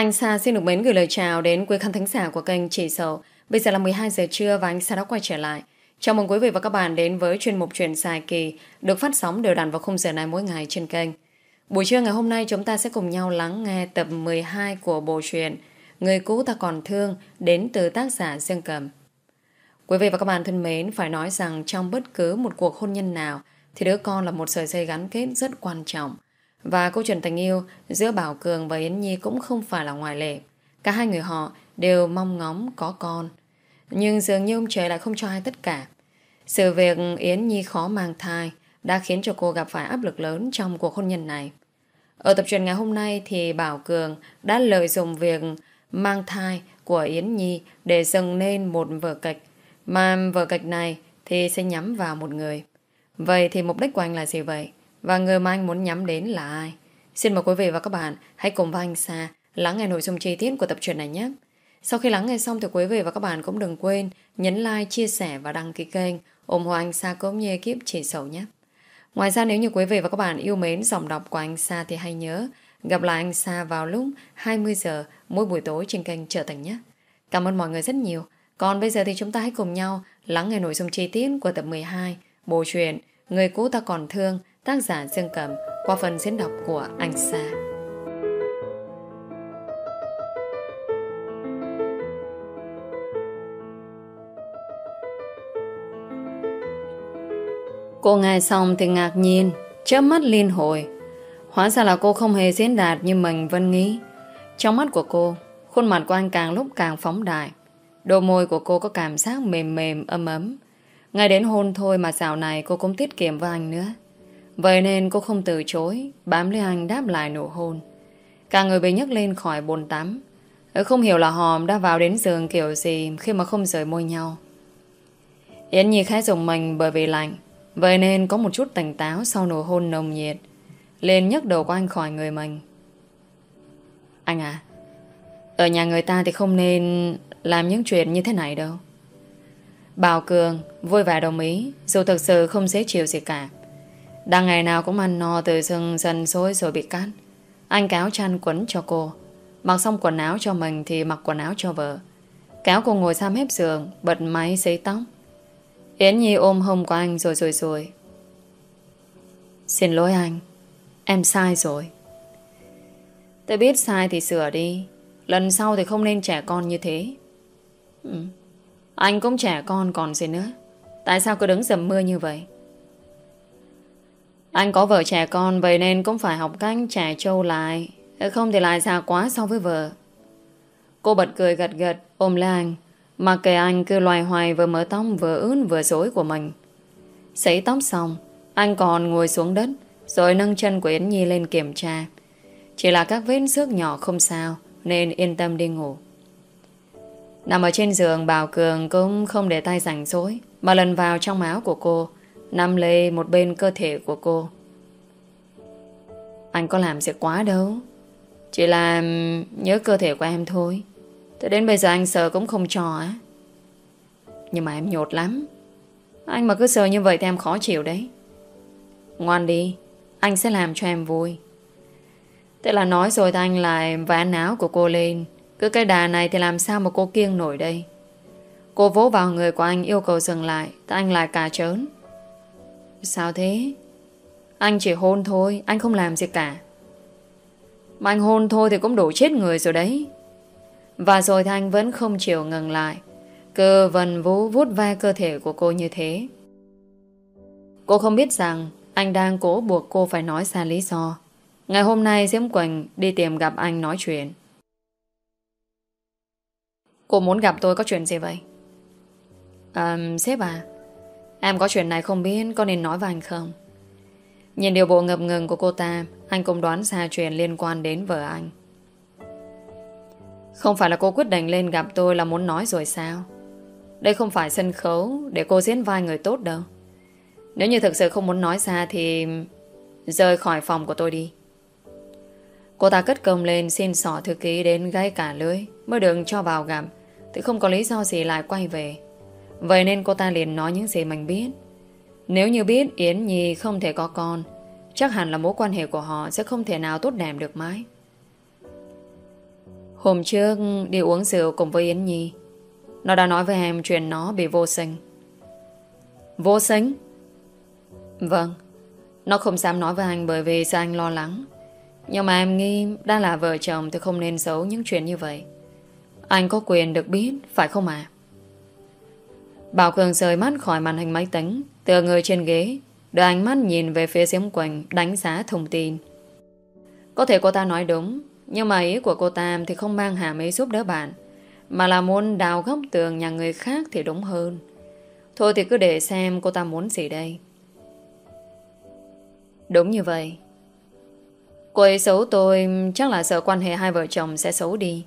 Anh Sa xin được mến gửi lời chào đến quý khán thính giả của kênh Chỉ Sầu. Bây giờ là 12 giờ trưa và anh Sa đã quay trở lại. Chào mừng quý vị và các bạn đến với chuyên mục truyền dài kỳ được phát sóng đều đặn vào khung giờ này mỗi ngày trên kênh. Buổi trưa ngày hôm nay chúng ta sẽ cùng nhau lắng nghe tập 12 của bộ truyện Người cũ ta còn thương đến từ tác giả Dương Cầm. Quý vị và các bạn thân mến, phải nói rằng trong bất cứ một cuộc hôn nhân nào thì đứa con là một sợi dây gắn kết rất quan trọng. Và câu chuyện tình yêu giữa Bảo Cường và Yến Nhi cũng không phải là ngoại lệ. Cả hai người họ đều mong ngóng có con. Nhưng dường như ông trời lại không cho ai tất cả. Sự việc Yến Nhi khó mang thai đã khiến cho cô gặp phải áp lực lớn trong cuộc hôn nhân này. Ở tập truyền ngày hôm nay thì Bảo Cường đã lợi dụng việc mang thai của Yến Nhi để dâng lên một vở kịch. Mà vở kịch này thì sẽ nhắm vào một người. Vậy thì mục đích của anh là gì vậy? Và người mà anh muốn nhắm đến là ai? Xin mời quý vị và các bạn hãy cùng với anh Sa lắng nghe nội dung chi tiết của tập truyện này nhé. Sau khi lắng nghe xong thì quý vị và các bạn cũng đừng quên nhấn like, chia sẻ và đăng ký kênh ủng hộ anh Sa cũng như ekip chỉ sầu nhé. Ngoài ra nếu như quý vị và các bạn yêu mến giọng đọc của anh Sa thì hãy nhớ gặp lại anh Sa vào lúc 20 giờ mỗi buổi tối trên kênh Trở Thành nhé. Cảm ơn mọi người rất nhiều. Còn bây giờ thì chúng ta hãy cùng nhau lắng nghe nội dung chi tiết của tập 12 bộ truyện Người cũ ta còn thương tác giả Dương Cầm qua phần diễn đọc của anh Sa. Cô nghe xong thì ngạc nhiên, chớp mắt liên hồi. Hóa ra là cô không hề diễn đạt như mình vẫn nghĩ. Trong mắt của cô, khuôn mặt của anh càng lúc càng phóng đại. Đôi môi của cô có cảm giác mềm mềm, ấm ấm. Ngay đến hôn thôi mà dạo này cô cũng tiết kiệm với anh nữa. Vậy nên cô không từ chối, bám lấy anh đáp lại nụ hôn. Cả người bị nhấc lên khỏi bồn tắm. Ờ, không hiểu là hòm đã vào đến giường kiểu gì khi mà không rời môi nhau. Yến Nhi khá dùng mình bởi vì lạnh. Vậy nên có một chút tỉnh táo sau nụ hôn nồng nhiệt. Lên nhấc đầu của anh khỏi người mình. Anh à, ở nhà người ta thì không nên làm những chuyện như thế này đâu. Bảo Cường vui vẻ đồng ý dù thực sự không dễ chịu gì cả. Đang ngày nào cũng ăn no từ sưng dần xối rồi bị cát. Anh cáo chăn quấn cho cô. Mặc xong quần áo cho mình thì mặc quần áo cho vợ. Kéo cô ngồi xăm hép giường, bật máy xấy tóc. Yến Nhi ôm hông của anh rồi rồi rồi. Xin lỗi anh. Em sai rồi. Tôi biết sai thì sửa đi. Lần sau thì không nên trẻ con như thế. Ừ. Anh cũng trẻ con còn gì nữa. Tại sao cứ đứng dầm mưa như vậy? Anh có vợ trẻ con, Vậy nên cũng phải học cách trẻ trâu lại. Không thì lại xa quá so với vợ. Cô bật cười gật gật, Ôm lấy anh. Mà kể anh cứ loài hoài vừa mở tóc vừa ướn vừa rối của mình. Sấy tóc xong, Anh còn ngồi xuống đất, Rồi nâng chân của Yến Nhi lên kiểm tra. Chỉ là các vết xước nhỏ không sao, Nên yên tâm đi ngủ. Nằm ở trên giường, Bảo Cường cũng không để tay rảnh rối Mà lần vào trong áo của cô Nằm lấy một bên cơ thể của cô. Anh có làm gì quá đâu. Chỉ là nhớ cơ thể của em thôi. Thế đến bây giờ anh sợ cũng không cho á. Nhưng mà em nhột lắm. Anh mà cứ sợ như vậy thì em khó chịu đấy. Ngoan đi, Anh sẽ làm cho em vui. Thế là nói rồi thì anh lại ván áo của cô lên. Cứ cái đà này thì làm sao mà cô kiêng nổi đây? Cô vỗ vào người của anh yêu cầu dừng lại, Thì anh lại cà trớn. Sao thế? Anh chỉ hôn thôi, anh không làm gì cả. Mà anh hôn thôi thì cũng đủ chết người rồi đấy. Và rồi thanh vẫn không chịu ngừng lại. Cơ vần vũ vút ve cơ thể của cô như thế. Cô không biết rằng anh đang cố buộc cô phải nói ra lý do. Ngày hôm nay Diễm Quỳnh đi tìm gặp anh nói chuyện. Cô muốn gặp tôi có chuyện gì vậy? À, sếp à, Em có chuyện này không biết có nên nói với anh không? Nhìn điều bộ ngập ngừng của cô ta, Anh cũng đoán ra chuyện liên quan đến vợ anh. Không phải là cô quyết định lên gặp tôi là muốn nói rồi sao? Đây không phải sân khấu Để cô diễn vai người tốt đâu. Nếu như thực sự không muốn nói ra Thì rời khỏi phòng của tôi đi. Cô ta cất công lên xin sỏ thư ký đến gáy cả lưới, Mới được cho vào gặp, Thì không có lý do gì lại quay về. Vậy nên cô ta liền nói những gì mình biết. Nếu như biết Yến Nhi không thể có con, Chắc hẳn là mối quan hệ của họ Sẽ không thể nào tốt đẹp được mãi. Hôm trước, đi uống rượu cùng với Yến Nhi. Nó đã nói với em chuyện nó bị vô sinh. Vô sinh? Vâng. Nó không dám nói với anh bởi vì sao anh lo lắng. Nhưng mà em nghi Đã là vợ chồng thì không nên giấu những chuyện như vậy. Anh có quyền được biết, Phải không à Bảo Cường rời mắt khỏi màn hình máy tính, Tựa người trên ghế, Đưa ánh mắt nhìn về phía Diễm Quỳnh Đánh giá thông tin. Có thể cô ta nói đúng, Nhưng mà ý của cô ta thì không mang hàm ý giúp đỡ bạn, Mà là muốn đào góc tường nhà người khác thì đúng hơn. Thôi thì cứ để xem cô ta muốn gì đây. Đúng như vậy. Cô ấy xấu tôi, Chắc là sợ quan hệ hai vợ chồng sẽ xấu đi.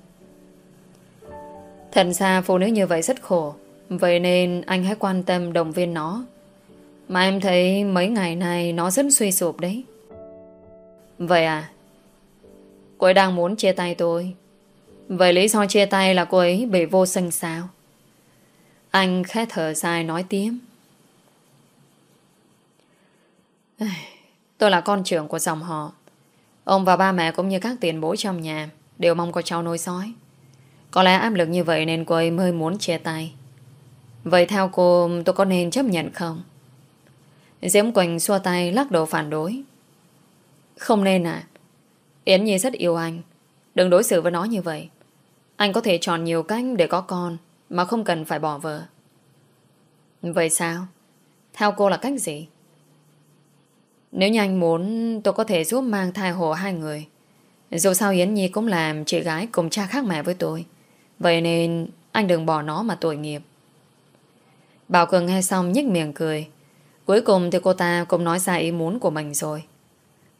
Thật ra phụ nữ như vậy rất khổ. Vậy nên anh hãy quan tâm động viên nó. Mà em thấy mấy ngày này Nó rất suy sụp đấy. Vậy à? Cô ấy đang muốn chia tay tôi. Vậy lý do chia tay là cô ấy bị vô sinh sao? Anh khẽ thở dài nói tiếp. Tôi là con trưởng của dòng họ. Ông và ba mẹ cũng như các tiền bối trong nhà Đều mong có cháu nối dõi Có lẽ áp lực như vậy nên cô ấy mới muốn chia tay. Vậy theo cô, tôi có nên chấp nhận không? Diễm Quỳnh xua tay, lắc đầu phản đối. Không nên à? Yến Nhi rất yêu anh. Đừng đối xử với nó như vậy. Anh có thể chọn nhiều cách để có con, mà không cần phải bỏ vợ. Vậy sao? Theo cô là cách gì? Nếu như anh muốn, tôi có thể giúp mang thai hộ hai người. Dù sao Yến Nhi cũng làm chị gái cùng cha khác mẹ với tôi. Vậy nên anh đừng bỏ nó mà tội nghiệp. Bảo Cường nghe xong nhích miệng cười. Cuối cùng thì cô ta cũng nói ra ý muốn của mình rồi.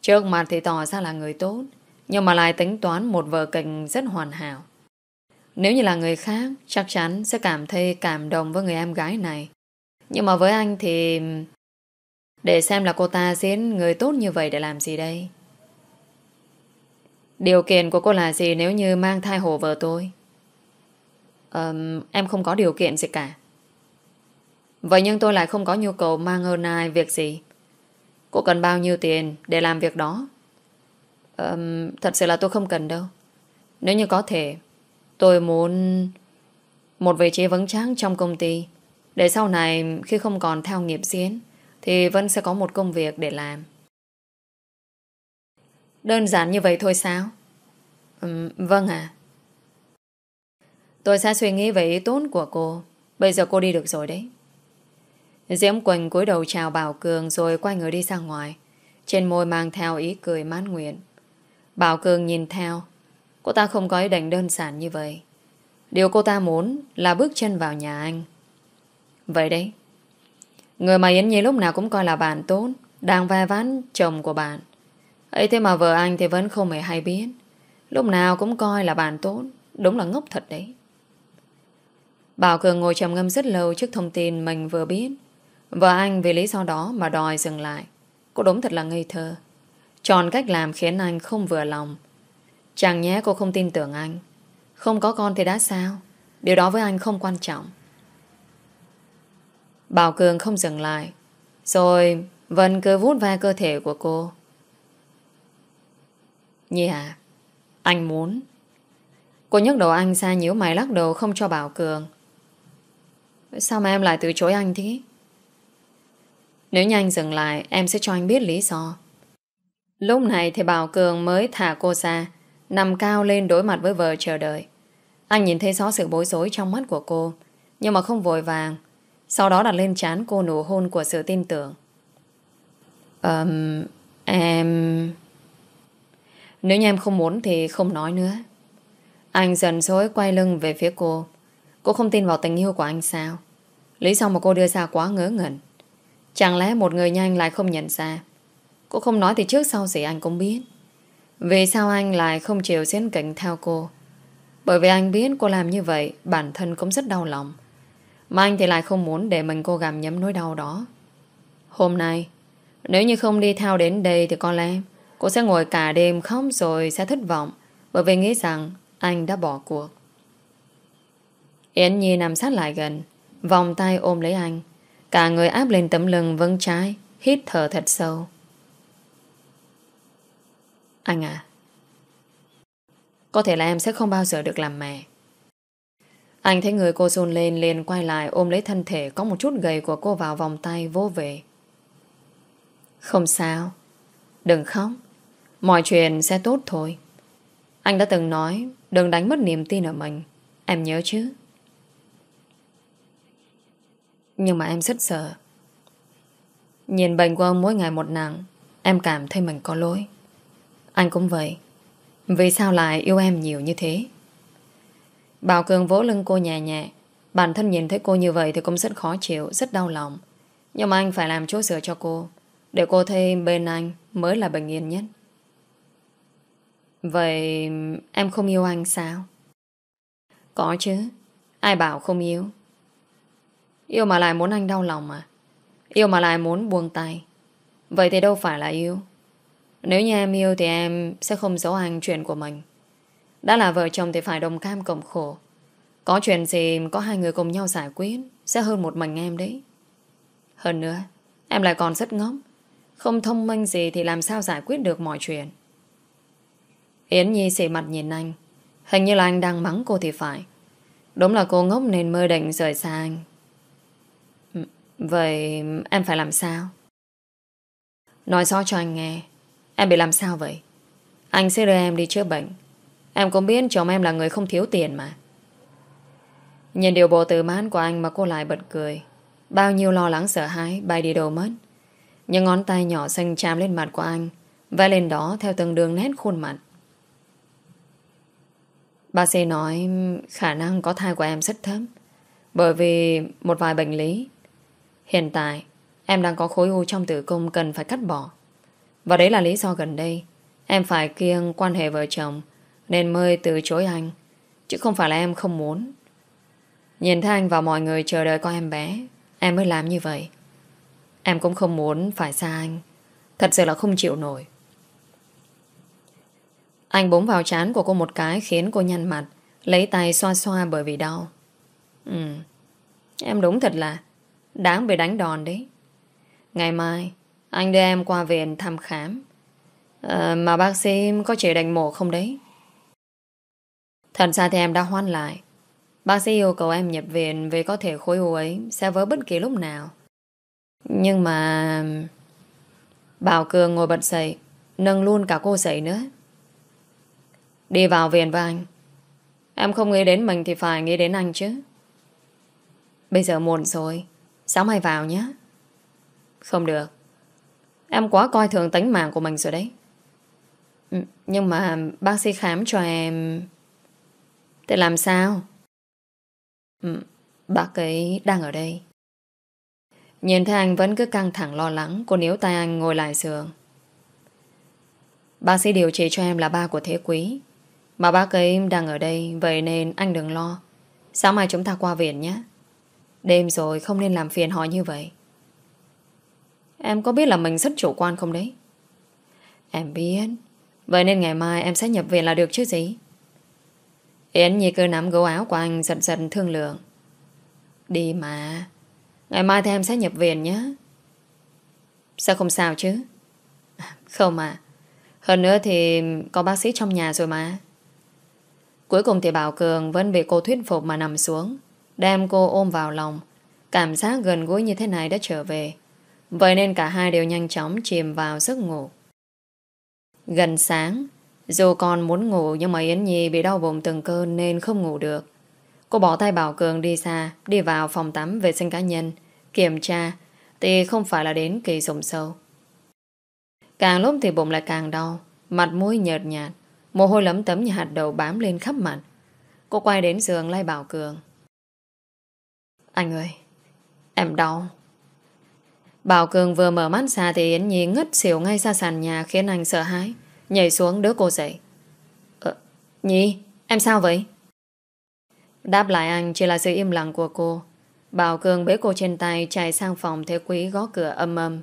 Trước mặt thì tỏ ra là người tốt, nhưng mà lại tính toán một vở kịch rất hoàn hảo. Nếu như là người khác, chắc chắn sẽ cảm thấy cảm động với người em gái này. Nhưng mà với anh thì... Để xem là cô ta diễn người tốt như vậy để làm gì đây? Điều kiện của cô là gì nếu như mang thai hồ vợ tôi? Um, em không có điều kiện gì cả. Vậy nhưng tôi lại không có nhu cầu mang ơn ai việc gì. Cô cần bao nhiêu tiền để làm việc đó? Um, thật sự là tôi không cần đâu. Nếu như có thể, tôi muốn một vị trí vững chắc trong công ty. Để sau này khi không còn theo nghiệp diễn, thì vẫn sẽ có một công việc để làm. Đơn giản như vậy thôi sao? Um, vâng ạ. À. Tôi sẽ suy nghĩ về ý tốt của cô. Bây giờ cô đi được rồi đấy. Diễm Quỳnh cúi đầu chào Bảo Cường rồi quay người đi ra ngoài. Trên môi mang theo ý cười mãn nguyện. Bảo Cường nhìn theo. Cô ta không có ý định đơn giản như vậy. Điều cô ta muốn là bước chân vào nhà anh. Vậy đấy. Người mà Yến Nhi lúc nào cũng coi là bạn tốt, đang vai ván chồng của bạn. ấy thế mà vợ anh thì vẫn không hề hay biết. Lúc nào cũng coi là bạn tốt, đúng là ngốc thật đấy. Bảo Cường ngồi trầm ngâm rất lâu trước thông tin mình vừa biết. Vợ anh vì lý do đó mà đòi dừng lại. Cô đúng thật là ngây thơ. Chọn cách làm khiến anh không vừa lòng. Chẳng nhé cô không tin tưởng anh. Không có con thì đã sao? Điều đó với anh không quan trọng. Bảo Cường không dừng lại. Rồi Vân cứ vút ve cơ thể của cô. Nhi à, anh muốn. Cô nhấc đầu anh ra nhíu mày lắc đầu không cho Bảo Cường. Sao mà em lại từ chối anh thế? Nếu nhanh dừng lại Em sẽ cho anh biết lý do. Lúc này thì Bảo Cường mới thả cô ra Nằm cao lên đối mặt với vợ chờ đợi. Anh nhìn thấy rõ sự bối rối trong mắt của cô Nhưng mà không vội vàng. Sau đó đặt lên trán cô nụ hôn của sự tin tưởng. Um, Em... Nếu như em không muốn thì không nói nữa. Anh dần dối quay lưng về phía cô. Cô không tin vào tình yêu của anh sao? Lý do mà cô đưa ra quá ngớ ngẩn. Chẳng lẽ một người nhanh lại không nhận ra? Cô không nói thì trước sau gì anh cũng biết. Vì sao anh lại không chịu diễn cảnh theo cô? Bởi vì anh biết cô làm như vậy, Bản thân cũng rất đau lòng. Mà anh thì lại không muốn để mình cô gặm nhấm nỗi đau đó. Hôm nay, Nếu như không đi theo đến đây Thì có lẽ cô sẽ ngồi cả đêm khóc Rồi sẽ thất vọng, Bởi vì nghĩ rằng anh đã bỏ cuộc. Yến Nhi nằm sát lại gần, Vòng tay ôm lấy anh. Cả người áp lên tấm lưng vâng trái Hít thở thật sâu. Anh à Có thể là em sẽ không bao giờ được làm mẹ. Anh thấy người cô run lên liền quay lại ôm lấy thân thể có một chút gầy của cô vào vòng tay vô về. Không sao, Đừng khóc, Mọi chuyện sẽ tốt thôi. Anh đã từng nói, Đừng đánh mất niềm tin ở mình, Em nhớ chứ? Nhưng mà em rất sợ. Nhìn bệnh của ông mỗi ngày một nặng Em cảm thấy mình có lỗi. Anh cũng vậy. Vì sao lại yêu em nhiều như thế? Bảo Cường vỗ lưng cô nhẹ nhẹ. Bản thân nhìn thấy cô như vậy Thì cũng rất khó chịu, rất đau lòng. Nhưng mà anh phải làm chỗ sửa cho cô Để cô thấy bên anh Mới là bình yên nhất. Vậy em không yêu anh sao? Có chứ. Ai bảo không yêu? Yêu mà lại muốn anh đau lòng mà Yêu mà lại muốn buông tay. Vậy thì đâu phải là yêu. Nếu như em yêu thì em Sẽ không giấu anh chuyện của mình. Đã là vợ chồng thì phải đồng cam cộng khổ. Có chuyện gì Có hai người cùng nhau giải quyết, Sẽ hơn một mình em đấy. Hơn nữa, Em lại còn rất ngốc. Không thông minh gì thì làm sao giải quyết được mọi chuyện? Yến Nhi xỉ mặt nhìn anh. Hình như là anh đang mắng cô thì phải. Đúng là cô ngốc nên mơ định rời xa anh. Vậy em phải làm sao? Nói rõ cho anh nghe Em bị làm sao vậy? Anh sẽ đưa em đi chữa bệnh Em cũng biết chồng em là người không thiếu tiền mà Nhìn điều bộ từ mãn của anh mà cô lại bật cười Bao nhiêu lo lắng sợ hãi, Bay đi đâu mất Những ngón tay nhỏ xanh chạm lên mặt của anh, Vẽ lên đó theo từng đường nét khuôn mặt Bác sĩ nói, khả năng có thai của em rất thấp, bởi vì một vài bệnh lý. Hiện tại, em đang có khối u trong tử cung cần phải cắt bỏ. Và đấy là lý do gần đây em phải kiêng quan hệ vợ chồng nên mới từ chối anh. Chứ không phải là em không muốn. Nhìn thấy anh và mọi người chờ đợi con em bé em mới làm như vậy. Em cũng không muốn phải xa anh. Thật sự là không chịu nổi. Anh búng vào chán của cô một cái khiến cô nhăn mặt, lấy tay xoa xoa bởi vì đau. Ừ, em đúng thật là đáng bị đánh đòn đấy. Ngày mai, anh đưa em qua viện thăm khám. À, mà bác sĩ có chỉ đánh mổ không đấy? Thật ra thì em đã hoan lại. Bác sĩ yêu cầu em nhập viện vì có thể khối u ấy sẽ vỡ bất kỳ lúc nào. Nhưng mà... Bảo Cường ngồi bật dậy, nâng luôn cả cô dậy nữa. Đi vào viện với anh Em không nghĩ đến mình thì phải nghĩ đến anh chứ Bây giờ muộn rồi Sáng mai vào nhé. Không được. Em quá coi thường tính mạng của mình rồi đấy. Ừ, nhưng mà bác sĩ khám cho em. Thế làm sao? Ừ, bác ấy đang ở đây. Nhìn thấy anh vẫn cứ căng thẳng lo lắng, Cô níu tay anh ngồi lại giường. Bác sĩ điều trị cho em là ba của Thế Quý. Mà bác ấy đang ở đây, Vậy nên anh đừng lo. Sáng mai chúng ta qua viện nhé. Đêm rồi không nên làm phiền họ như vậy. Em có biết là mình rất chủ quan không đấy? Em biết. Vậy nên ngày mai em sẽ nhập viện là được chứ gì? Yến Nhi cơ nắm gấu áo của anh Giật giật thương lượng. Đi mà. Ngày mai thì em sẽ nhập viện nhé. Sao không sao chứ? Không mà Hơn nữa thì có bác sĩ trong nhà rồi mà. Cuối cùng thì Bảo Cường vẫn bị cô thuyết phục mà nằm xuống. Đem cô ôm vào lòng. Cảm giác gần gũi như thế này đã trở về. Vậy nên cả hai đều nhanh chóng chìm vào giấc ngủ. Gần sáng, Dù còn muốn ngủ nhưng mà Yến Nhi bị đau bụng từng cơn nên không ngủ được. Cô bỏ tay Bảo Cường đi xa, Đi vào phòng tắm vệ sinh cá nhân, Kiểm tra, Thì không phải là đến kỳ rộng sâu. Càng lúc thì bụng lại càng đau, Mặt mũi nhợt nhạt, Mồ hôi lấm tấm như hạt đầu bám lên khắp mặt. Cô quay đến giường lay Bảo Cường. Anh ơi Em đau. Bảo Cường vừa mở mắt ra Thì Yến Nhi ngất xỉu ngay ra sàn nhà Khiến anh sợ hãi Nhảy xuống đỡ cô dậy. Ờ, Nhi em sao vậy? Đáp lại anh chỉ là sự im lặng của cô. Bảo Cường bế cô trên tay Chạy sang phòng Thế Quý gõ cửa âm âm.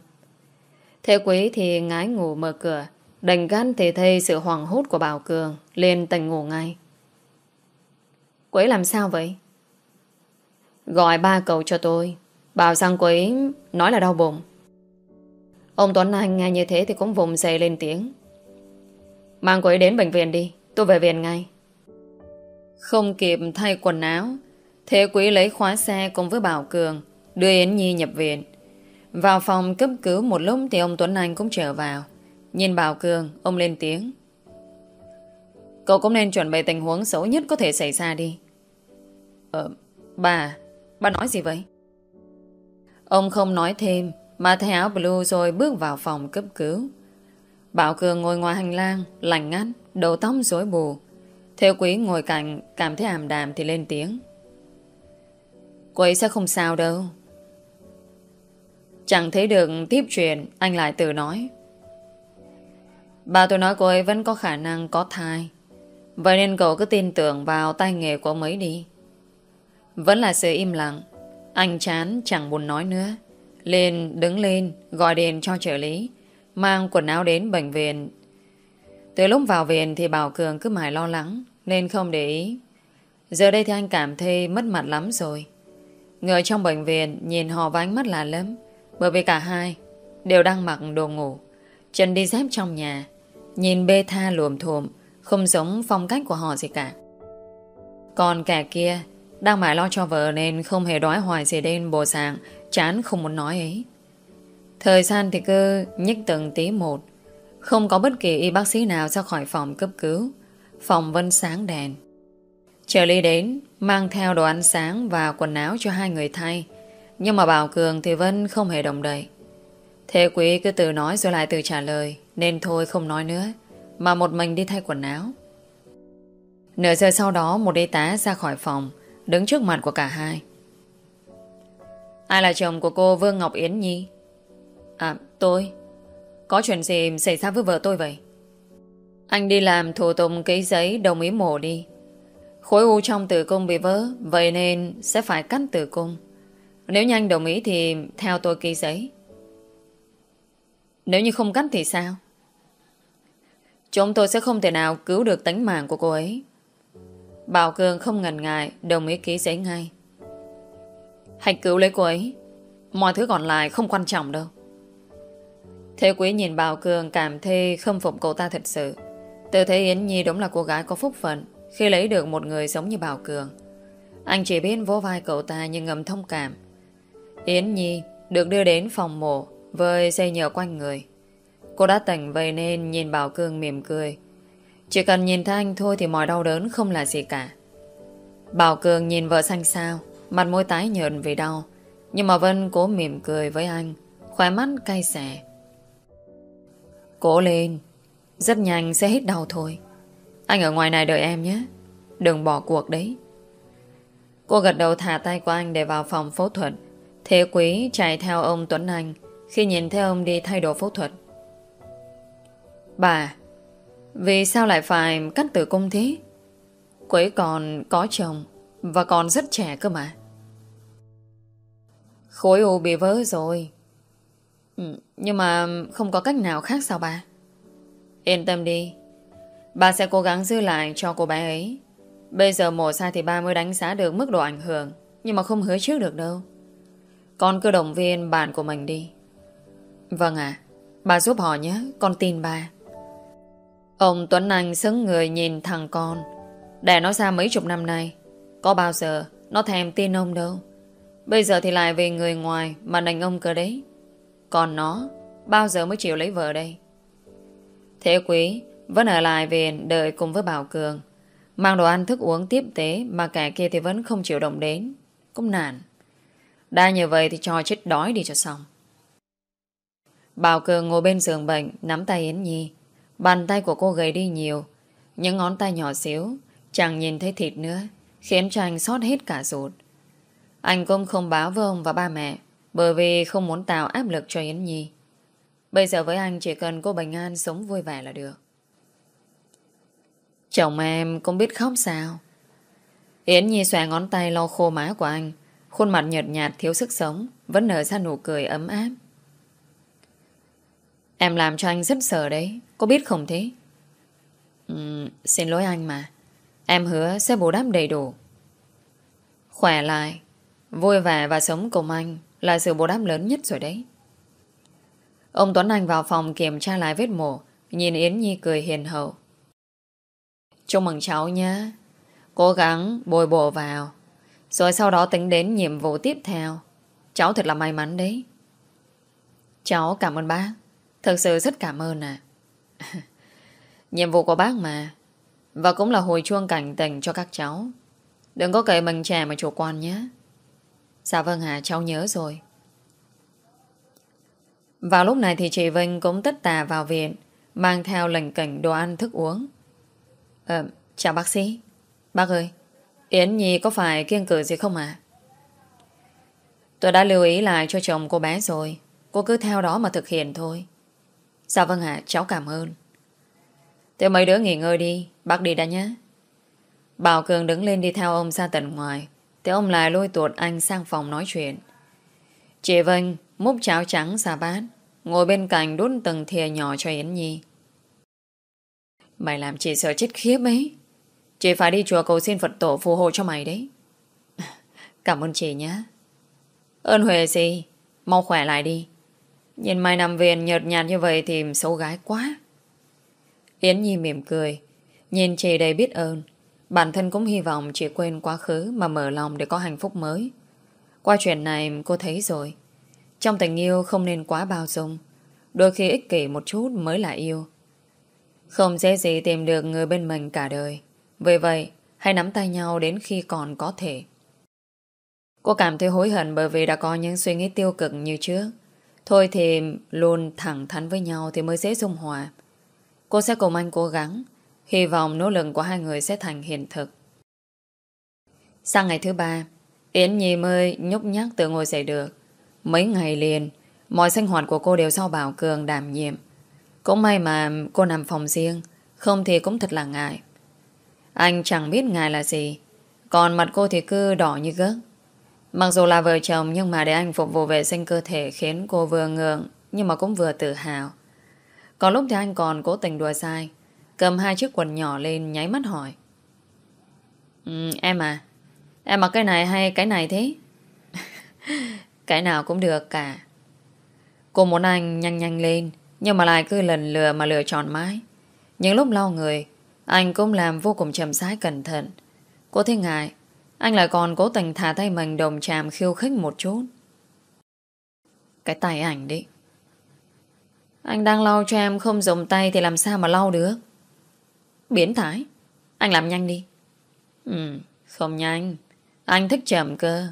Thế Quý thì ngái ngủ mở cửa Đành gan thì thấy sự hoảng hốt của Bảo Cường Lên tỉnh ngủ ngay. Quế làm sao vậy? Gọi ba cậu cho tôi. Bảo rằng ấy nói là đau bụng. Ông Tuấn Anh nghe như thế Thì cũng vùng dậy lên tiếng. Mang quấy đến bệnh viện đi, Tôi về viện ngay. Không kịp thay quần áo, Thế quý lấy khóa xe cùng với Bảo Cường, Đưa Yến Nhi nhập viện. Vào phòng cấp cứu một lúc Thì ông Tuấn Anh cũng trở vào. Nhìn Bảo Cường, Ông lên tiếng. Cậu cũng nên chuẩn bị tình huống xấu nhất có thể xảy ra đi. Ờ Bà Bà nói gì vậy? Ông không nói thêm, Mà thay áo blue rồi bước vào phòng cấp cứu. Bảo Cường ngồi ngoài hành lang Lành ngắt, Đầu tóc rối bù. Theo quý ngồi cạnh, Cảm thấy ảm đàm thì lên tiếng. Cô ấy sẽ không sao đâu. Chẳng thấy được tiếp chuyện, Anh lại tự nói. Bà tôi nói cô ấy vẫn có khả năng có thai. Vậy nên cậu cứ tin tưởng vào tay nghề của mấy đi. Vẫn là sự im lặng. Anh chán, chẳng buồn nói nữa. Lên, đứng lên, Gọi điện cho trợ lý. Mang quần áo đến bệnh viện. Từ lúc vào viện thì Bảo Cường cứ mãi lo lắng, Nên không để ý. Giờ đây thì anh cảm thấy mất mặt lắm rồi. Người trong bệnh viện Nhìn họ với ánh mắt lạ lắm Bởi vì cả hai Đều đang mặc đồ ngủ. Chân đi dép trong nhà, Nhìn bê tha luồm thuộm Không giống phong cách của họ gì cả. Còn kẻ kia đang mãi lo cho vợ nên không hề đói hoài gì đến bộ sàng Chán không muốn nói ấy. Thời gian thì cứ nhích từng tí một. Không có bất kỳ y bác sĩ nào ra khỏi phòng cấp cứu. Phòng vẫn sáng đèn. Trợ lý đến, Mang theo đồ ăn sáng và quần áo cho hai người thay. Nhưng mà Bảo Cường thì Vân không hề đồng đầy. Thế quý cứ từ nói rồi lại từ trả lời, Nên thôi không nói nữa, Mà một mình đi thay quần áo. Nửa giờ sau đó, Một y tá ra khỏi phòng. Đứng trước mặt của cả hai. Ai là chồng của cô Vương Ngọc Yến Nhi? À tôi. Có chuyện gì xảy ra với vợ tôi vậy? Anh đi làm thủ tục ký giấy đồng ý mổ đi. Khối u trong tử cung bị vỡ, Vậy nên sẽ phải cắt tử cung. Nếu như anh đồng ý thì Theo tôi ký giấy. Nếu như không cắt thì sao? Chúng tôi sẽ không thể nào Cứu được tính mạng của cô ấy. Bảo Cường không ngần ngại, Đồng ý ký giấy ngay Hãy cứu lấy cô ấy Mọi thứ còn lại không quan trọng đâu Thế quý nhìn Bảo Cường Cảm thấy không phục cậu ta thật sự Từ thế Yến Nhi đúng là cô gái có phúc phận, khi lấy được một người giống như Bảo Cường. Anh chỉ biết vỗ vai cậu ta nhưng ngầm thông cảm. Yến Nhi được đưa đến phòng mổ với dây nhờ quanh người. Cô đã tỉnh vậy nên nhìn Bảo Cường mỉm cười. Chỉ cần nhìn thấy anh thôi thì mọi đau đớn không là gì cả. Bảo Cường nhìn vợ xanh xao, mặt môi tái nhợn vì đau. Nhưng mà Vân cố mỉm cười với anh, khóe mắt cay xẻ. Cố lên, rất nhanh sẽ hết đau thôi. Anh ở ngoài này đợi em nhé Đừng bỏ cuộc đấy Cô gật đầu thả tay của anh để vào phòng phẫu thuật Thế quý chạy theo ông Tuấn Anh Khi nhìn thấy ông đi thay đồ phẫu thuật Bà vì sao lại phải cắt tử cung thế? Quế còn có chồng Và còn rất trẻ cơ mà. Khối u bị vỡ rồi. Ừ, Nhưng mà không có cách nào khác sao bà? Yên tâm đi. Bà sẽ cố gắng giữ lại cho cô bé ấy. Bây giờ mổ sai thì ba mới đánh giá được mức độ ảnh hưởng Nhưng mà không hứa trước được đâu. Con cứ động viên bạn của mình đi. Vâng ạ. Bà giúp họ nhé Con tin bà. Ông Tuấn Anh sững người nhìn thằng con. Để nó ra mấy chục năm nay, Có bao giờ nó thèm tin ông đâu. Bây giờ thì lại về người ngoài Mà đành ông cơ đấy. Còn nó, Bao giờ mới chịu lấy vợ đây? Thế quý, vẫn ở lại viện đợi cùng với Bảo Cường. Mang đồ ăn thức uống tiếp tế Mà kẻ kia thì vẫn không chịu động đến. Cũng nản. Đã như vậy thì cho chết đói đi cho xong. Bảo Cường ngồi bên giường bệnh, Nắm tay Yến Nhi. Bàn tay của cô gầy đi nhiều. Những ngón tay nhỏ xíu Chẳng nhìn thấy thịt nữa, Khiến cho anh xót hết cả ruột. Anh cũng không báo với ông và ba mẹ, Bởi vì không muốn tạo áp lực cho Yến Nhi. Bây giờ với anh chỉ cần cô bình an sống vui vẻ là được. Chồng em cũng biết khóc sao? Yến Nhi xòe ngón tay lau khô má của anh. Khuôn mặt nhợt nhạt thiếu sức sống, Vẫn nở ra nụ cười ấm áp. Em làm cho anh rất sợ đấy Có biết không thế uhm, Xin lỗi anh mà Em hứa sẽ bù đắp đầy đủ Khỏe lại Vui vẻ và sống cùng anh Là sự bù đắp lớn nhất rồi đấy Ông Tuấn Anh vào phòng kiểm tra lại vết mổ Nhìn Yến Nhi cười hiền hậu Chúc mừng cháu nhé Cố gắng bồi bổ vào. Rồi sau đó tính đến nhiệm vụ tiếp theo. Cháu thật là may mắn đấy. Cháu cảm ơn bác. Thật sự rất cảm ơn à. nhiệm vụ của bác mà. Và cũng là hồi chuông cảnh tình cho các cháu. Đừng có cậy mình trẻ mà chủ quan nhé. Dạ vâng ạ, cháu nhớ rồi. Vào lúc này thì chị Vinh cũng tất tà vào viện, mang theo lệnh cảnh đồ ăn thức uống. Ờ, chào bác sĩ. Bác ơi, Yến Nhi có phải kiêng cử gì không ạ? Tôi đã lưu ý lại cho chồng cô bé rồi. Cô cứ theo đó mà thực hiện thôi. Dạ vâng ạ, cháu cảm ơn. Thế mấy đứa nghỉ ngơi đi, bác đi đã nhé. Bảo Cường đứng lên đi theo ông ra tận ngoài. Thế ông lại lôi tuột anh sang phòng nói chuyện. Chị Vân múc cháo trắng ra bát, ngồi bên cạnh đút từng thìa nhỏ cho Yến Nhi. Mày làm chị sợ chết khiếp ấy. Chị phải đi chùa cầu xin Phật tổ phù hộ cho mày đấy. Cảm ơn chị nhé. Ơn Huệ gì? Mau khỏe lại đi. Nhìn mai nằm viện nhợt nhạt như vậy thì xấu gái quá. Yến Nhi mỉm cười. Nhìn chị đầy biết ơn. Bản thân cũng hy vọng chị quên quá khứ mà mở lòng để có hạnh phúc mới. Qua chuyện này cô thấy rồi. Trong tình yêu không nên quá bao dung. Đôi khi ích kỷ một chút mới là yêu. Không dễ gì tìm được người bên mình cả đời. Vì vậy, hãy nắm tay nhau đến khi còn có thể. Cô cảm thấy hối hận bởi vì đã có những suy nghĩ tiêu cực như trước. Thôi thì luôn thẳng thắn với nhau thì mới dễ dung hòa. Cô sẽ cùng anh cố gắng Hy vọng nỗ lực của hai người sẽ thành hiện thực. Sang ngày thứ ba, Yến Nhi mới nhúc nhắc từ ngồi dậy được. Mấy ngày liền, mọi sinh hoạt của cô đều do Bảo Cường đảm nhiệm. Cũng may mà cô nằm phòng riêng, không thì cũng thật là ngại. Anh chẳng biết ngại là gì, còn mặt cô thì cứ đỏ như gớt. Mặc dù là vợ chồng nhưng mà để anh phục vụ vệ sinh cơ thể khiến cô vừa ngượng nhưng mà cũng vừa tự hào. Có lúc thì anh còn cố tình đùa sai. Cầm hai chiếc quần nhỏ lên nháy mắt hỏi ừ, Em à Em mặc cái này hay cái này thế Cái nào cũng được cả Cô muốn anh nhanh nhanh lên Nhưng mà lại cứ lần lừa mà lựa chọn mãi Những lúc lau người Anh cũng làm vô cùng chậm rãi cẩn thận Cô thấy ngại anh lại còn cố tình thả tay mình đồng chàm khiêu khích một chút. Cái tay ảnh đi. Anh đang lau cho em không dùng tay Thì làm sao mà lau được? Biến thái. Anh làm nhanh đi. Ừ không nhanh. Anh thích chậm cơ.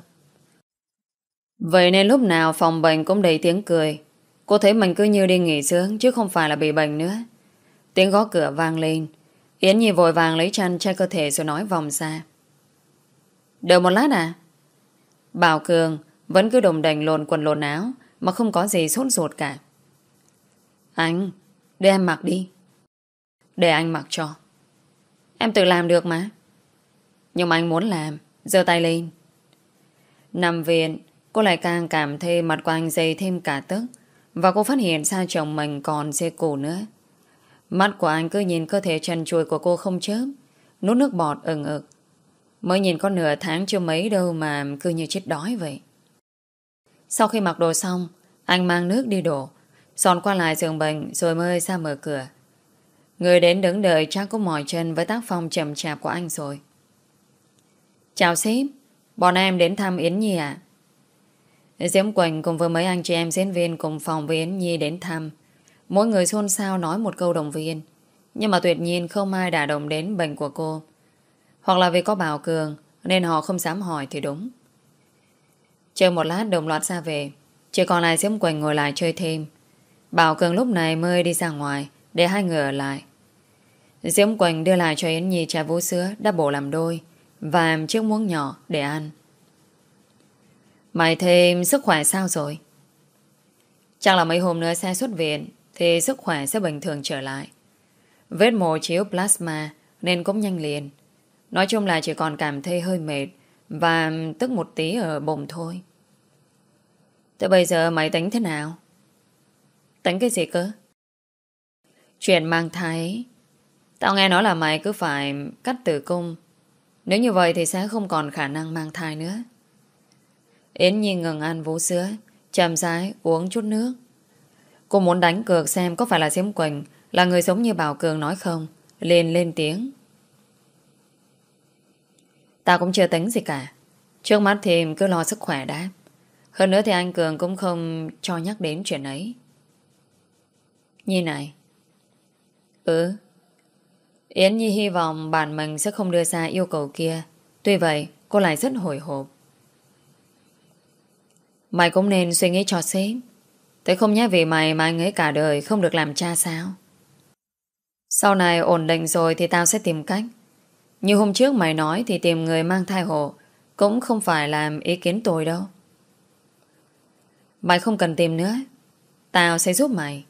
Vậy nên lúc nào phòng bệnh cũng đầy tiếng cười. Cô thấy mình cứ như đi nghỉ dưỡng Chứ không phải là bị bệnh nữa. Tiếng gõ cửa vang lên. Yến Nhi vội vàng lấy chăn che cơ thể rồi nói vòng ra. Đợi một lát à? Bảo Cường Vẫn cứ đồng đành lồn quần lồn áo, Mà không có gì sốt ruột cả. Anh Để em mặc đi. Để anh mặc cho. Em tự làm được mà. Nhưng mà anh muốn làm, giơ tay lên. Nằm viện, Cô lại càng cảm thấy mặt của anh dày thêm cả tức Và cô phát hiện ra chồng mình còn dê cổ nữa. Mắt của anh cứ nhìn cơ thể trần chuồi của cô không chớp Nút nước bọt ừng ực. Mới nhìn có nửa tháng chưa mấy đâu mà cứ như chết đói vậy Sau khi mặc đồ xong Anh mang nước đi đổ dọn qua lại giường bệnh rồi mới ra mở cửa Người đến đứng đợi chắc cũng mỏi chân với tác phong chậm chạp của anh rồi. Chào sếp, bọn em đến thăm Yến Nhi ạ. Diễm Quỳnh cùng với mấy anh chị em diễn viên cùng phòng với Yến Nhi đến thăm. Mỗi người xôn xao nói một câu đồng viên. Nhưng mà tuyệt nhiên không ai đả động đến bệnh của cô. Hoặc là vì có Bảo Cường, nên họ không dám hỏi thì đúng. Chơi một lát đồng loạt ra về. Chỉ còn lại Diễm Quỳnh ngồi lại chơi thêm. Bảo Cường lúc này mới đi ra ngoài, để hai người ở lại. Diễm Quỳnh đưa lại cho Yến Nhi trà vú sữa đã bổ làm đôi và chiếc muỗng nhỏ để ăn. Mày thêm sức khỏe sao rồi? Chắc là mấy hôm nữa xe xuất viện, thì sức khỏe sẽ bình thường trở lại. Vết mổ chiếu plasma, nên cũng nhanh liền. Nói chung là chỉ còn cảm thấy hơi mệt và tức một tí ở bụng thôi. Thế bây giờ mày tính thế nào? Tính cái gì cơ? Chuyện mang thai Tao nghe nói là mày cứ phải cắt tử cung Nếu như vậy thì sẽ không còn khả năng mang thai nữa Yến Nhi ngừng ăn vú sữa Chầm rãi uống chút nước Cô muốn đánh cược xem có phải là Diễm Quỳnh Là người giống như Bảo Cường nói không, liền lên tiếng Tao cũng chưa tính gì cả. Trước mắt thì cứ lo sức khỏe đã. Hơn nữa thì anh Cường cũng không cho nhắc đến chuyện ấy. Nhi này. Ừ. Yến Nhi hy vọng bạn mình sẽ không đưa ra yêu cầu kia. Tuy vậy, cô lại rất hồi hộp. Mày cũng nên suy nghĩ cho sếp Thế không nhé vì mày mà anh ấy cả đời không được làm cha sao. Sau này ổn định rồi thì tao sẽ tìm cách. Như hôm trước mày nói thì tìm người mang thai hộ Cũng không phải làm ý kiến tôi đâu. Mày không cần tìm nữa. Tao sẽ giúp mày.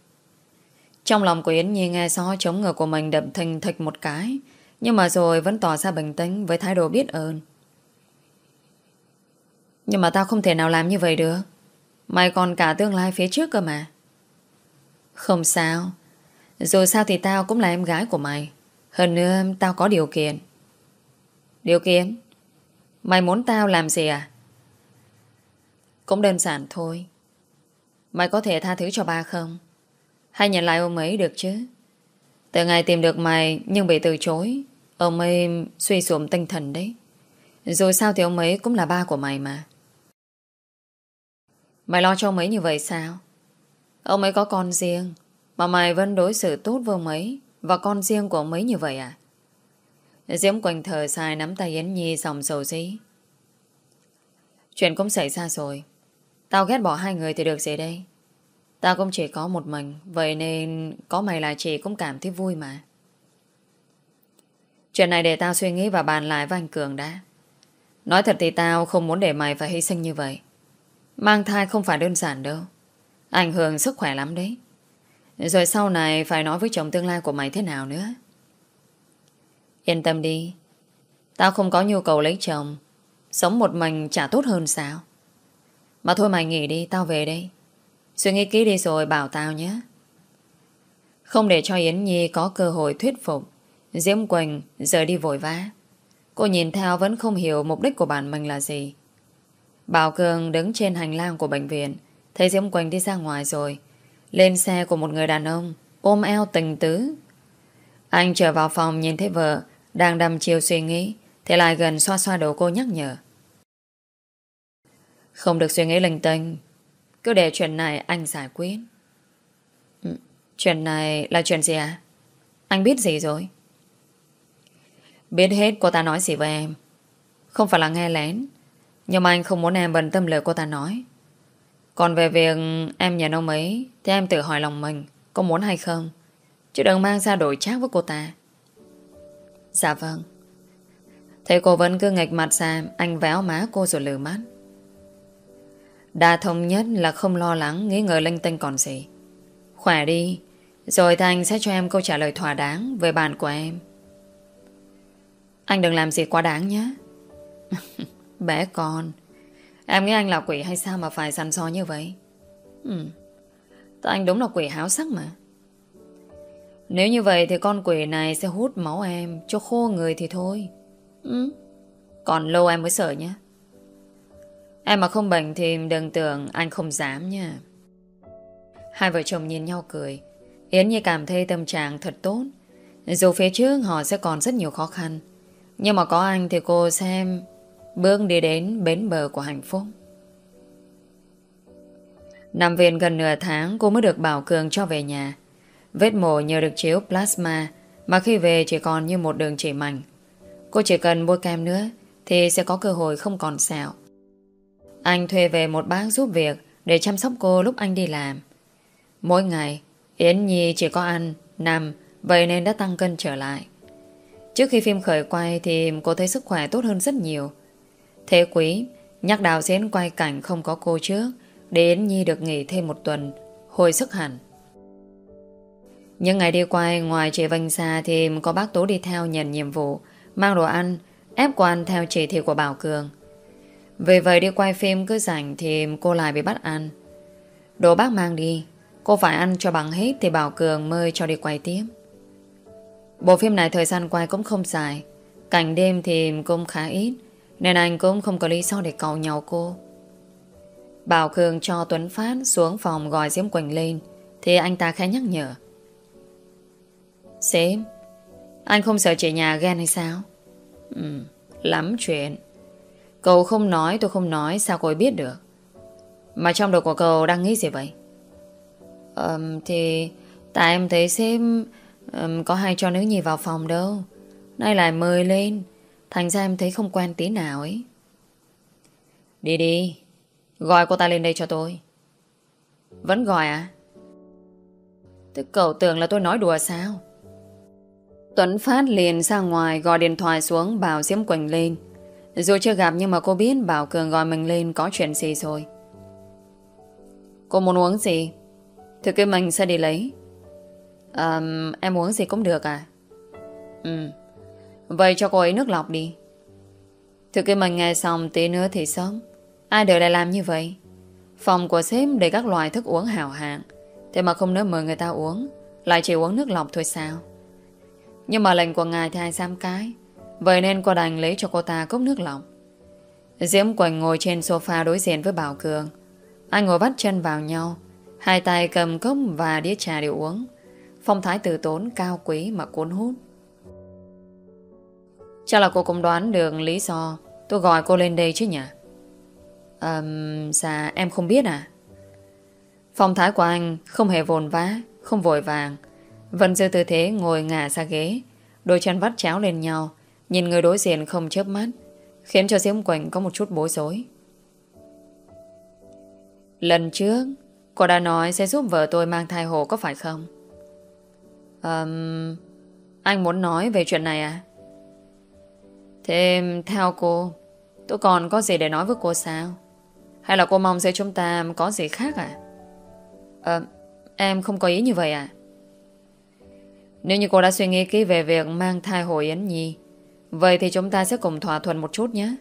Trong lòng của Yến Nhi nghe so chống ngực của mình đập thình thịch một cái, Nhưng mà rồi vẫn tỏ ra bình tĩnh Với thái độ biết ơn. Nhưng mà tao không thể nào làm như vậy được. Mày còn cả tương lai phía trước cơ mà. Không sao. Dù sao thì tao cũng là em gái của mày. Hơn nữa tao có điều kiện. Điều kiện? Mày muốn tao làm gì à? Cũng đơn giản thôi. Mày có thể tha thứ cho ba không? Hay nhận lại ông ấy được chứ? Từ ngày tìm được mày Nhưng bị từ chối, Ông ấy suy sụm tinh thần đấy. Dù sao thì ông ấy cũng là ba của mày mà. Mày lo cho ông ấy như vậy sao? Ông ấy có con riêng, Mà mày vẫn đối xử tốt với ông ấy Và con riêng của ông ấy như vậy à? Diễm Quỳnh thở dài nắm tay Yến Nhi dòng dầu dí Chuyện cũng xảy ra rồi. Tao ghét bỏ hai người thì được gì đây? Tao cũng chỉ có một mình, Vậy nên có mày là chị cũng cảm thấy vui mà. Chuyện này để tao suy nghĩ và bàn lại với anh Cường đã. Nói thật thì tao không muốn để mày phải hy sinh như vậy. Mang thai không phải đơn giản đâu. Ảnh hưởng sức khỏe lắm đấy. Rồi sau này phải nói với chồng tương lai của mày thế nào nữa? Yên tâm đi. Tao không có nhu cầu lấy chồng. Sống một mình chả tốt hơn sao. Mà thôi mày nghỉ đi, Tao về đây. Suy nghĩ kỹ đi rồi bảo tao nhé. Không để cho Yến Nhi có cơ hội thuyết phục, Diễm Quỳnh rời đi vội vã. Cô nhìn theo vẫn không hiểu mục đích của bản mình là gì. Bảo Cường đứng trên hành lang của bệnh viện, Thấy Diễm Quỳnh đi ra ngoài rồi. Lên xe của một người đàn ông, Ôm eo tình tứ. Anh trở vào phòng nhìn thấy vợ đang đầm chiều suy nghĩ Thì lại gần xoa xoa đầu cô nhắc nhở. Không được suy nghĩ linh tinh Cứ để chuyện này anh giải quyết. Ừ, Chuyện này là chuyện gì à Anh biết gì rồi? Biết hết cô ta nói gì với em. Không phải là nghe lén nhưng mà anh không muốn em bận tâm lời cô ta nói. Còn về việc em nhận ông ấy Thì em tự hỏi lòng mình Có muốn hay không? Chứ đừng mang ra đổi trác với cô ta. Dạ vâng. Thấy cô vẫn cứ nghịch mặt ra, Anh véo má cô rồi lừa mắt. Đa thông nhất là không lo lắng Nghĩ ngờ linh tinh còn gì. Khỏe đi, Rồi thì anh sẽ cho em câu trả lời thỏa đáng Về bàn của em. Anh đừng làm gì quá đáng nhé. Bé con, Em nghĩ anh là quỷ hay sao mà phải săn so như vậy? Ừ Tại anh đúng là quỷ háo sắc mà. Nếu như vậy thì con quỷ này sẽ hút máu em Cho khô người thì thôi. Ừ. Còn lâu em mới sợ nhé. Em mà không bệnh thì đừng tưởng anh không dám nha. Hai vợ chồng nhìn nhau cười. Yến Nhi cảm thấy tâm trạng thật tốt. Dù phía trước họ sẽ còn rất nhiều khó khăn Nhưng mà có anh thì cô xem Bước đi đến bến bờ của hạnh phúc. Nằm viện gần nửa tháng Cô mới được Bảo Cường cho về nhà Vết mổ nhờ được chiếu plasma Mà khi về chỉ còn như một đường chỉ mảnh. Cô chỉ cần bôi kem nữa Thì sẽ có cơ hội không còn sẹo Anh thuê về một bác giúp việc Để chăm sóc cô lúc anh đi làm. Mỗi ngày Yến Nhi chỉ có ăn, nằm Vậy nên đã tăng cân trở lại. Trước khi phim khởi quay Thì cô thấy sức khỏe tốt hơn rất nhiều. Thế quý Nhắc đào diễn quay cảnh không có cô trước để yến Nhi được nghỉ thêm một tuần Hồi sức hẳn. Những ngày đi quay ngoài chị Vinh xa Thì có bác tú đi theo nhận nhiệm vụ, Mang đồ ăn, Ép quan theo chỉ thị của Bảo Cường. Vì vậy đi quay phim cứ rảnh Thì cô lại bị bắt ăn. Đồ bác mang đi, Cô phải ăn cho bằng hết Thì Bảo Cường mời cho đi quay tiếp. Bộ phim này thời gian quay cũng không dài, Cảnh đêm thì cũng khá ít, nên anh cũng không có lý do để cầu nhau cô. Bảo Cường cho Tuấn Phát xuống phòng gọi Diễm Quỳnh lên, Thì anh ta khẽ nhắc nhở. Sếp Anh không sợ chị nhà ghen hay sao? Ừ Lắm chuyện. Cậu không nói tôi không nói Sao cô ấy biết được? Mà trong đầu của cậu đang nghĩ gì vậy? Um, Thì Tại em thấy sếp um, Có hay cho nữ nhì vào phòng đâu. Nay lại mời lên Thành ra em thấy không quen tí nào ấy. Đi đi Gọi cô ta lên đây cho tôi. Vẫn gọi à? Thế cậu tưởng là tôi nói đùa sao? Tuấn Phát liền ra ngoài Gọi điện thoại xuống bảo Diễm Quỳnh lên. Dù chưa gặp nhưng mà cô biết Bảo Cường gọi mình lên có chuyện gì rồi. Cô muốn uống gì? Thì kêu mình sẽ đi lấy. À, Em uống gì cũng được à? Ừ. Vậy cho cô ấy nước lọc đi. Thực kêu mình nghe xong tí nữa thì sớm Ai đều lại làm như vậy? Phòng của sếp để các loại thức uống hào hạng. Thế mà không nỡ mời người ta uống. Lại chỉ uống nước lọc thôi sao? Nhưng mà lệnh của ngài thì ai dám cái? Vậy nên cô đành lấy cho cô ta cốc nước lọc Diễm Quỳnh ngồi trên sofa đối diện với Bảo Cường. Anh ngồi vắt chân vào nhau Hai tay cầm cốc và đĩa trà để uống. Phong thái từ tốn cao quý mà cuốn hút. Chắc là cô cũng đoán được lý do. Tôi gọi cô lên đây chứ nhỉ? Um, Dạ em không biết à. Phong thái của anh không hề vồn vã Không vội vàng. Vẫn giữ tư thế ngồi ngả ra ghế. Đôi chân vắt cháo lên nhau. Nhìn người đối diện không chớp mắt Khiến cho Diễm Quỳnh có một chút bối rối. Lần trước Cô đã nói sẽ giúp vợ tôi mang thai hộ có phải không? Um, anh muốn nói về chuyện này à? Thế theo cô Tôi còn có gì để nói với cô sao? Hay là cô mong giữa chúng ta có gì khác à? Ờ Em không có ý như vậy à? Nếu như cô đã suy nghĩ kỹ về việc Mang thai hồi Yến Nhi, Vậy thì chúng ta sẽ cùng thỏa thuận một chút nhé.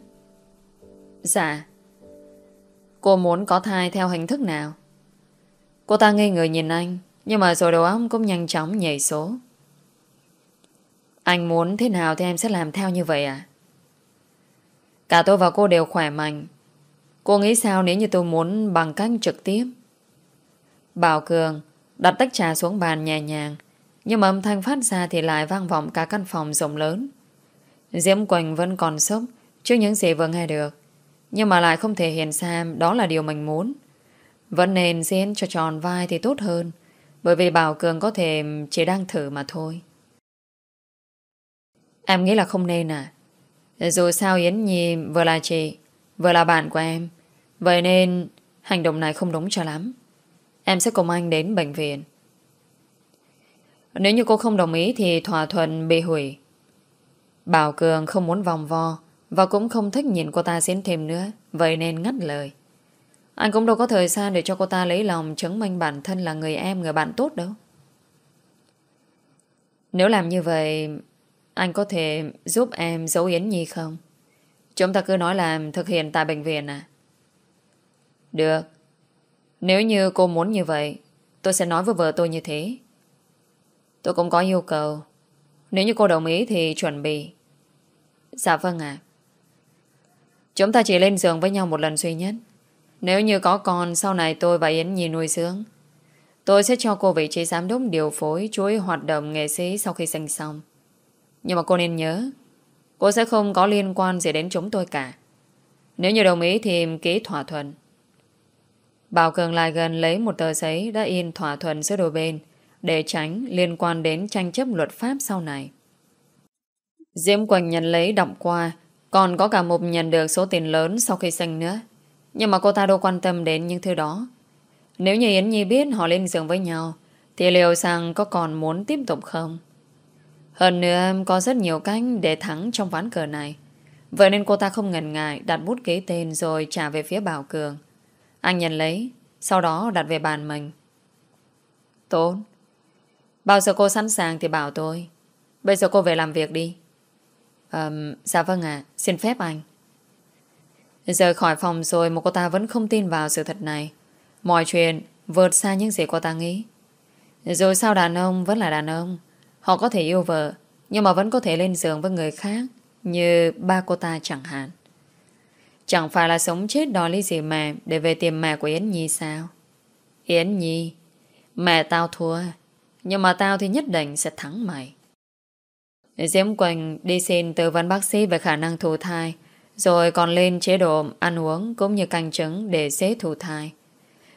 Dạ. Cô muốn có thai theo hình thức nào? Cô ta ngây người nhìn anh, Nhưng mà rồi đầu óc cũng nhanh chóng nhảy số. Anh muốn thế nào thì em sẽ làm theo như vậy à Cả tôi và cô đều khỏe mạnh. Cô nghĩ sao nếu như tôi muốn bằng cách trực tiếp? Bảo Cường đặt tách trà xuống bàn nhẹ nhàng nhưng mà âm thanh phát ra thì lại vang vọng cả căn phòng rộng lớn. Diễm Quỳnh vẫn còn sốc trước những gì vừa nghe được. Nhưng mà lại không thể hiện ra đó là điều mình muốn. Vẫn nên diễn cho tròn vai thì tốt hơn, Bởi vì Bảo Cường có thể chỉ đang thử mà thôi. Em nghĩ là không nên à? Dù sao Yến Nhi vừa là chị, Vừa là bạn của em, Vậy nên hành động này không đúng cho lắm. Em sẽ cùng anh đến bệnh viện. Nếu như cô không đồng ý Thì thỏa thuận bị hủy Bảo Cường không muốn vòng vo Và cũng không thích nhìn cô ta diễn thêm nữa Vậy nên ngắt lời Anh cũng đâu có thời gian để cho cô ta lấy lòng Chứng minh bản thân là người em Người bạn tốt đâu Nếu làm như vậy anh có thể giúp em giấu Yến Nhi không? Chúng ta cứ nói là thực hiện tại bệnh viện à? Được. Nếu như cô muốn như vậy, tôi sẽ nói với vợ tôi như thế. Tôi cũng có yêu cầu. Nếu như cô đồng ý thì chuẩn bị. Dạ vâng ạ. Chúng ta chỉ lên giường với nhau một lần duy nhất. Nếu như có con sau này tôi và Yến Nhi nuôi dưỡng, tôi sẽ cho cô vị trí giám đốc điều phối chuỗi hoạt động nghệ sĩ sau khi sinh xong. Nhưng mà cô nên nhớ Cô sẽ không có liên quan gì đến chúng tôi cả Nếu như đồng ý thì ký thỏa thuận Bảo Cường lại gần lấy một tờ giấy đã in thỏa thuận giữa đôi bên để tránh liên quan đến tranh chấp luật pháp sau này. Diễm Quỳnh nhận lấy đọc qua còn có cả một nhận được số tiền lớn sau khi sinh nữa. Nhưng mà cô ta đâu quan tâm đến những thứ đó. Nếu như Yến Nhi biết họ lên giường với nhau thì liệu rằng có còn muốn tiếp tục không? Hơn nữa em có rất nhiều cách để thắng trong ván cờ này. Vậy nên cô ta không ngần ngại đặt bút ký tên rồi trả về phía Bảo Cường. Anh nhận lấy, sau đó đặt về bàn mình. Tốt. Bao giờ cô sẵn sàng thì bảo tôi. Bây giờ cô về làm việc đi. Um, dạ vâng ạ, xin phép anh. Rời khỏi phòng rồi mà cô ta vẫn không tin vào sự thật này. Mọi chuyện vượt xa những gì cô ta nghĩ. Rồi sao đàn ông vẫn là đàn ông. Họ có thể yêu vợ Nhưng mà vẫn có thể lên giường với người khác Như ba cô ta chẳng hạn Chẳng phải là sống chết đòi ly gì mà Để về tìm mẹ của Yến Nhi sao Yến Nhi Mẹ tao thua nhưng mà tao thì nhất định sẽ thắng mày Diễm Quỳnh đi xin tư vấn bác sĩ về khả năng thụ thai, rồi còn lên chế độ ăn uống cũng như canh trứng để dễ thụ thai.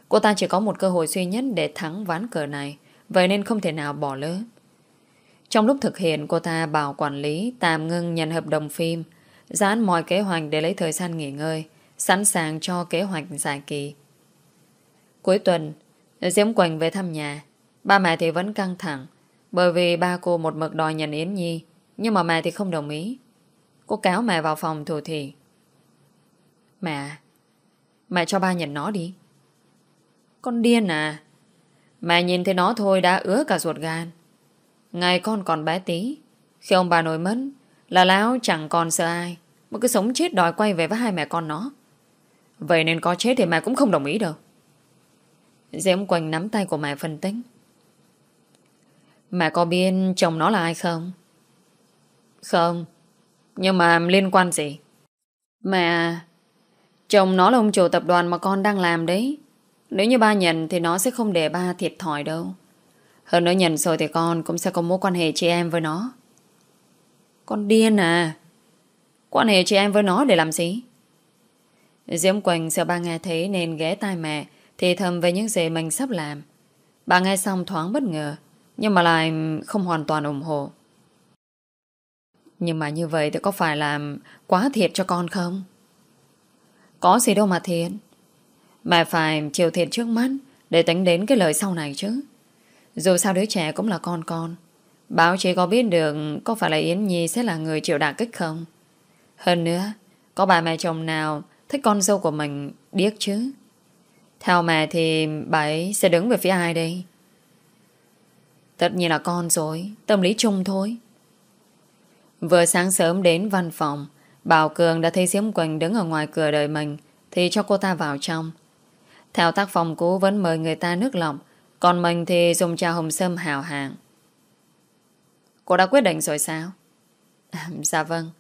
Cô ta chỉ có một cơ hội duy nhất để thắng ván cờ này, vậy nên không thể nào bỏ lỡ. Trong lúc thực hiện, cô ta bảo quản lý tạm ngưng nhận hợp đồng phim, giãn mọi kế hoạch để lấy thời gian nghỉ ngơi, sẵn sàng cho kế hoạch dài kỳ. Cuối tuần, Diễm Quỳnh về thăm nhà. Ba mẹ thì vẫn căng thẳng, bởi vì ba cô một mực đòi nhận Yến Nhi, nhưng mà mẹ thì không đồng ý. Cô kéo mẹ vào phòng thủ thị. Mẹ, mẹ cho ba nhận nó đi. Con điên à? Mẹ nhìn thấy nó thôi đã ứa cả ruột gan. Ngày con còn bé tí, khi ông bà nội mất, là Láo chẳng còn sợ ai, mà cứ sống chết đòi quay về với hai mẹ con nó. Vậy nên có chết thì mẹ cũng không đồng ý đâu. Diễm Quỳnh nắm tay của mẹ phân tích. Mẹ có biết chồng nó là ai không? Không. Nhưng mà liên quan gì? Mẹ... Chồng nó là ông chủ tập đoàn mà con đang làm đấy. Nếu như ba nhận thì nó sẽ không để ba thiệt thòi đâu. Hơn nữa nhận rồi thì con cũng sẽ có mối quan hệ chị em với nó. Con điên à? Quan hệ chị em với nó để làm gì? Diễm Quỳnh sợ ba nghe thấy nên ghé tai mẹ, thì thầm về những gì mình sắp làm. Bà nghe xong thoáng bất ngờ nhưng mà lại không hoàn toàn ủng hộ. Nhưng mà như vậy thì có phải làm quá thiệt cho con không? Có gì đâu mà thiệt. Mẹ phải chịu thiệt trước mắt để tính đến cái lời sau này chứ. Dù sao đứa trẻ cũng là con con. Báo chí có biết được có phải là Yến Nhi sẽ là người chịu đả kích không? Hơn nữa, có bà mẹ chồng nào thích con dâu của mình điếc chứ? Theo mẹ thì bà ấy sẽ đứng về phía ai đây? Tất nhiên là con rồi, tâm lý chung thôi. Vừa sáng sớm đến văn phòng, Bảo Cường đã thấy Diễm Quỳnh đứng ở ngoài cửa đợi mình, thì cho cô ta vào trong. Theo tác phòng cũ vẫn mời người ta nước lọc, còn mình thì dùng trà hồng sâm hào hàng. Cô đã quyết định rồi sao? À, dạ vâng.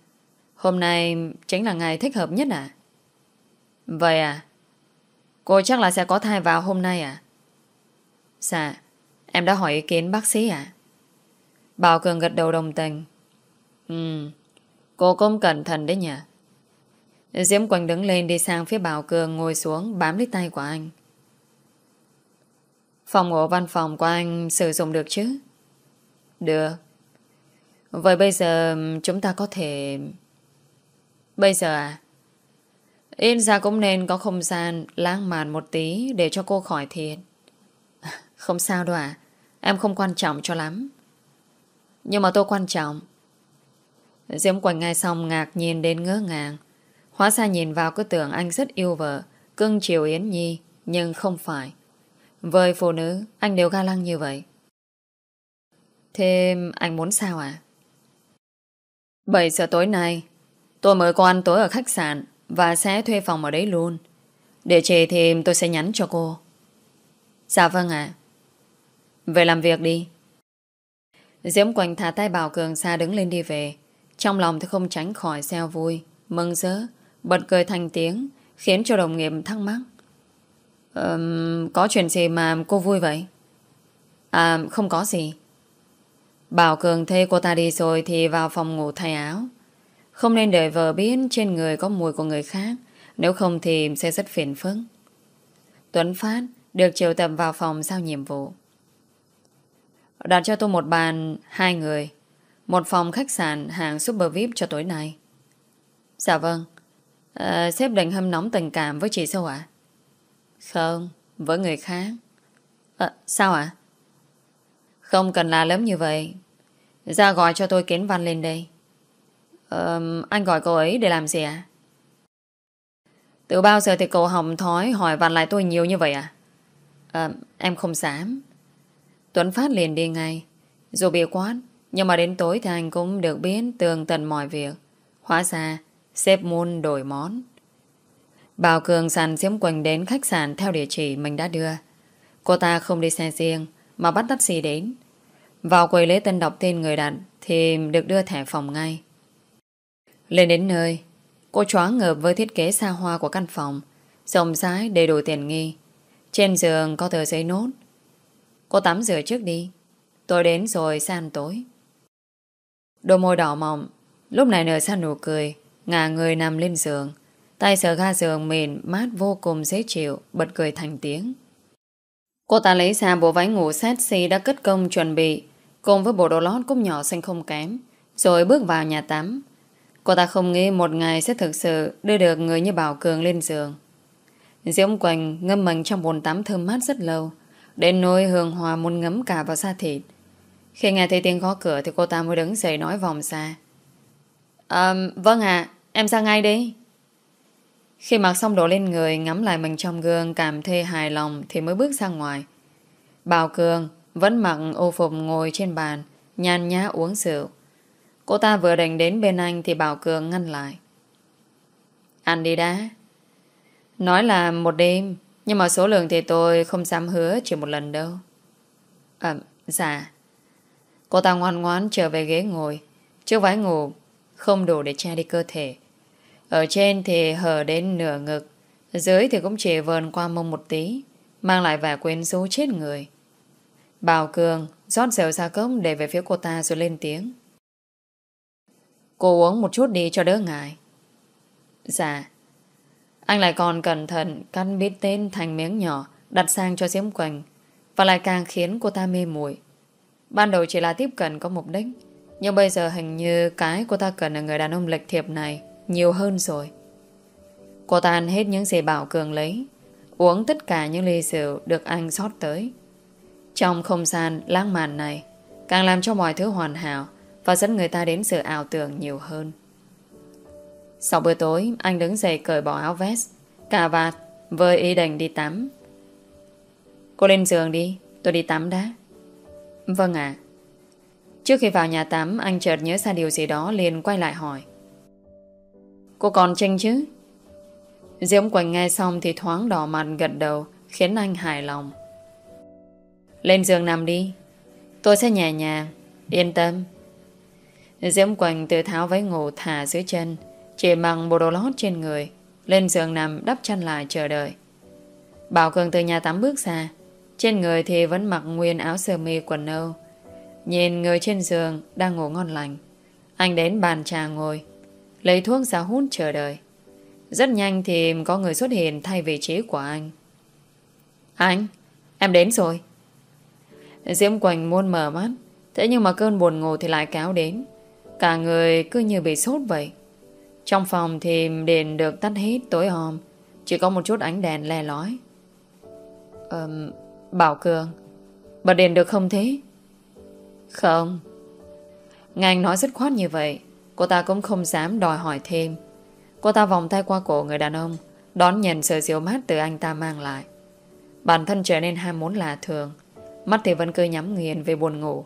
Hôm nay chính là ngày thích hợp nhất à? Vậy à? Cô chắc là sẽ có thai vào hôm nay à? Dạ. Em đã hỏi ý kiến bác sĩ à? Bảo Cường gật đầu đồng tình. Ừ, cô cũng cẩn thận đấy nhỉ. Diễm Quỳnh đứng lên đi sang phía Bảo Cường ngồi xuống bám lấy tay của anh. Phòng ngủ văn phòng của anh sử dụng được chứ? Được. Vậy bây giờ chúng ta có thể... Bây giờ à? Yên ra cũng nên có không gian lãng mạn một tí để cho cô khỏi thiệt. Không sao đâu à. Em không quan trọng cho lắm. Nhưng mà tôi quan trọng. Diễm Quỳnh ngay xong ngạc nhìn đến ngỡ ngàng. Hóa ra nhìn vào cứ tưởng anh rất yêu vợ, cưng chiều Yến Nhi, nhưng không phải. Với phụ nữ, anh đều ga lăng như vậy. Thế anh muốn sao à? 7 giờ tối nay, tôi mới có ăn tối ở khách sạn và sẽ thuê phòng ở đấy luôn. Để chỉ thì tôi sẽ nhắn cho cô. Dạ vâng ạ. Về làm việc đi. Diễm Quỳnh thả tay Bảo Cường xa đứng lên đi về. Trong lòng thì không tránh khỏi xeo vui, mừng rỡ, bật cười thành tiếng, khiến cho đồng nghiệp thắc mắc. Um, có chuyện gì mà cô vui vậy? À, không có gì. Bảo Cường thấy cô ta đi rồi thì vào phòng ngủ thay áo. Không nên đợi vợ biết trên người có mùi của người khác, nếu không thì sẽ rất phiền phức. Tuấn Phát được triệu tập vào phòng sau nhiệm vụ. Đặt cho tôi một bàn hai người. Một phòng khách sạn hàng Super VIP cho tối nay. Dạ vâng. À, Sếp định hâm nóng tình cảm với chị sao ạ. Không Với người khác. À, Sao ạ? Không cần là lớn như vậy. Ra gọi cho tôi kiến văn lên đây. À, Anh gọi cô ấy để làm gì ạ? Từ bao giờ thì cậu hồng thói hỏi văn lại tôi nhiều như vậy à? à em không dám. Tuấn Phát liền đi ngay. Dù bị quát, nhưng mà đến tối thì anh cũng được biết tường tận mọi việc. Hóa ra, xếp môn đổi món. Bảo Cường sàn Diễm Quỳnh đến khách sạn theo địa chỉ mình đã đưa. Cô ta không đi xe riêng, mà bắt taxi đến. Vào quầy lễ tân đọc tên người đặt thì được đưa thẻ phòng ngay. Lên đến nơi, cô choáng ngợp với thiết kế xa hoa của căn phòng, rộng rãi đầy đủ tiền nghi. Trên giường có tờ giấy nốt Cô tắm rửa trước đi. Tôi đến rồi san tối. Đôi môi đỏ mọng. Lúc này nở ra nụ cười, Ngả người nằm lên giường. Tay sờ ga giường mềm mát vô cùng dễ chịu, Bật cười thành tiếng. Cô ta lấy ra bộ váy ngủ sexy đã cất công chuẩn bị, Cùng với bộ đồ lót cũng nhỏ xinh không kém, Rồi bước vào nhà tắm. Cô ta không nghĩ một ngày sẽ thực sự Đưa được người như Bảo Cường lên giường. Diễm Quỳnh ngâm mình trong bồn tắm thơm mát rất lâu Đến nỗi hương hòa muốn ngấm cả vào da thịt. Khi nghe thấy tiếng gõ cửa Thì cô ta mới đứng dậy nói vòng xa à, Vâng ạ Em ra ngay đi. Khi mặc xong đồ lên người Ngắm lại mình trong gương Cảm thấy hài lòng Thì mới bước ra ngoài. Bảo Cường vẫn mặc ô phục ngồi trên bàn Nhàn nhã uống rượu. Cô ta vừa định đến bên anh Thì Bảo Cường ngăn lại. Ăn đi đã. Nói là một đêm nhưng mà số lượng thì tôi không dám hứa Chỉ một lần đâu À dạ Cô ta ngoan ngoãn trở về ghế ngồi Chiếc váy ngủ Không đủ để che đi cơ thể Ở trên thì hở đến nửa ngực, Dưới thì cũng chỉ vờn qua mông một tí, Mang lại vẻ quyến rũ chết người Bảo Cường rót rượu ra cốc để về phía cô ta rồi lên tiếng. Cô uống một chút đi cho đỡ ngại. Dạ. Anh lại còn cẩn thận cắt bít tên thành miếng nhỏ, đặt sang cho Diễm Quỳnh, và lại càng khiến cô ta mê muội. Ban đầu chỉ là tiếp cận có mục đích, nhưng bây giờ hình như cái cô ta cần ở người đàn ông lịch thiệp này nhiều hơn rồi. Cô ta ăn hết những gì Bảo Cường lấy, uống tất cả những ly rượu được anh xót tới. Trong không gian lãng mạn này, càng làm cho mọi thứ hoàn hảo và dẫn người ta đến sự ảo tưởng nhiều hơn. Sau bữa tối, anh đứng dậy cởi bỏ áo vest, cà vạt, với ý định đi tắm. Cô lên giường đi, tôi đi tắm đã. Vâng ạ. Trước khi vào nhà tắm, anh chợt nhớ ra điều gì đó liền quay lại hỏi. Cô còn tranh chứ? Diễm Quỳnh nghe xong thì thoáng đỏ mặt gật đầu, khiến anh hài lòng. Lên giường nằm đi, tôi sẽ nhẹ nhàng, yên tâm. Diễm Quỳnh tự tháo váy ngủ thả dưới chân, chỉ mặc bộ đồ lót trên người Lên giường nằm đắp chăn lại chờ đợi. Bảo Cường từ nhà tắm bước ra Trên người thì vẫn mặc nguyên áo sơ mi quần nâu Nhìn người trên giường Đang ngủ ngon lành Anh đến bàn trà ngồi Lấy thuốc ra hút chờ đợi. Rất nhanh thì có người xuất hiện Thay vị trí của anh. Anh, em đến rồi. Diễm Quỳnh muốn mở mắt Thế nhưng mà cơn buồn ngủ thì lại kéo đến. Cả người cứ như bị sốt vậy trong phòng thì đèn được tắt hết tối om Chỉ có một chút ánh đèn le lói. Um, Bảo Cường Bật đèn được không thế? Không. Nghe anh nói dứt khoát như vậy Cô ta cũng không dám đòi hỏi thêm. Cô ta vòng tay qua cổ người đàn ông Đón nhận sự diệu mát từ anh ta mang lại. Bản thân trở nên ham muốn lạ thường Mắt thì vẫn cứ nhắm nghiền về buồn ngủ.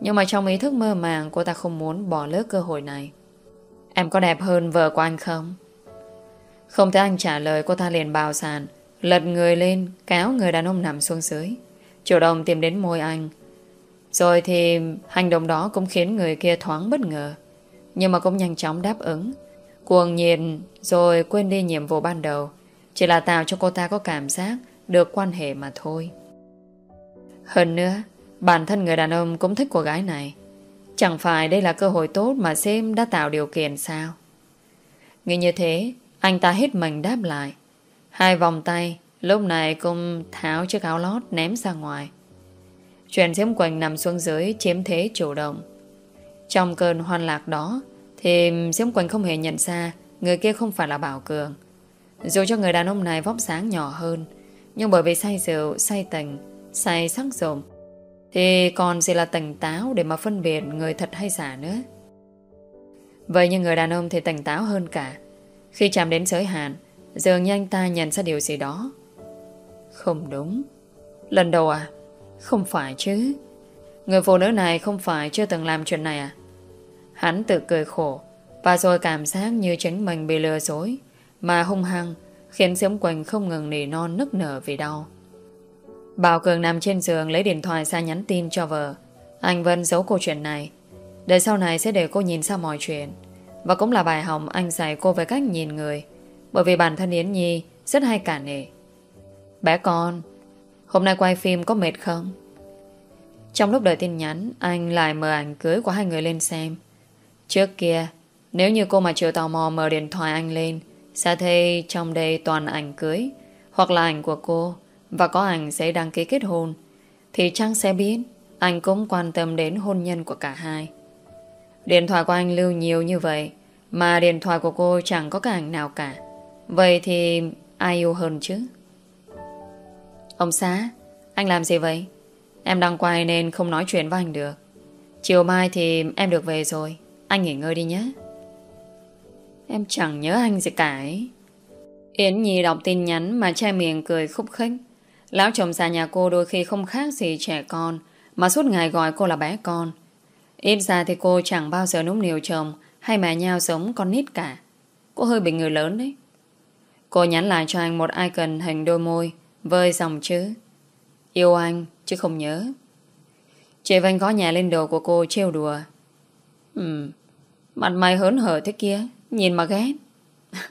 Nhưng mà trong ý thức mơ màng Cô ta không muốn bỏ lỡ cơ hội này. Em có đẹp hơn vợ của anh không? Không thấy anh trả lời, cô ta liền bào sàn, Lật người lên, Kéo người đàn ông nằm xuống dưới. Chủ động tìm đến môi anh. Rồi thì hành động đó cũng khiến người kia thoáng bất ngờ. Nhưng mà cũng nhanh chóng đáp ứng. Cuồng nhiệt Rồi quên đi nhiệm vụ ban đầu. Chỉ là tạo cho cô ta có cảm giác Được quan hệ mà thôi. Hơn nữa, Bản thân người đàn ông cũng thích cô gái này. Chẳng phải đây là cơ hội tốt mà xem đã tạo điều kiện sao? Nghĩ như thế, anh ta hết mình đáp lại. Hai vòng tay, lúc này cũng tháo chiếc áo lót ném ra ngoài. Chuyện Diễm Quỳnh nằm xuống dưới chiếm thế chủ động. Trong cơn hoan lạc đó, thì Diễm Quỳnh không hề nhận ra người kia không phải là Bảo Cường. Dù cho người đàn ông này vóc sáng nhỏ hơn, nhưng bởi vì say rượu, say tình, say sắc rộm, thì còn gì là tỉnh táo Để mà phân biệt người thật hay giả nữa. Vậy nhưng người đàn ông thì tỉnh táo hơn cả. Khi chạm đến giới hạn, Dường như anh ta nhận ra điều gì đó. Không đúng. Lần đầu à? Không phải chứ. Người phụ nữ này không phải chưa từng làm chuyện này à? Hắn tự cười khổ Và rồi cảm giác như chính mình bị lừa dối, Mà hung hăng Khiến Diễm quanh không ngừng nỉ non, nức nở vì đau. Bảo Cường nằm trên giường lấy điện thoại ra nhắn tin cho vợ. Anh Vân giấu câu chuyện này. Để sau này sẽ để cô nhìn ra mọi chuyện. Và cũng là bài học anh dạy cô về cách nhìn người. Bởi vì bản thân Yến Nhi rất hay cả nể. Bé con, hôm nay quay phim có mệt không? Trong lúc đợi tin nhắn, anh lại mở ảnh cưới của hai người lên xem. Trước kia, nếu như cô mà chưa tò mò mở điện thoại anh lên, sẽ thấy trong đây toàn ảnh cưới, hoặc là ảnh của cô, và có ảnh sẽ đăng ký kết hôn, thì trang sẽ biết anh cũng quan tâm đến hôn nhân của cả hai. Điện thoại của anh lưu nhiều như vậy, mà điện thoại của cô chẳng có cái ảnh nào cả. Vậy thì ai yêu hơn chứ? Ông xã, anh làm gì vậy? Em đang quay nên không nói chuyện với anh được. Chiều mai thì em được về rồi. Anh nghỉ ngơi đi nhé. Em chẳng nhớ anh gì cả ấy. Yến Nhi đọc tin nhắn mà che miệng cười khúc khích. Lão chồng già nhà cô đôi khi không khác gì trẻ con, mà suốt ngày gọi cô là bé con. Ít ra thì cô chẳng bao giờ núng niều chồng hay mẹ nhau giống con nít cả. Cô hơi bị người lớn đấy. Cô nhắn lại cho anh một icon hình đôi môi với dòng chữ Yêu anh chứ không nhớ. Chị Vanh có nhà lên đồ của cô trêu đùa. Ừ, mặt mày hớn hở thế kia, nhìn mà ghét.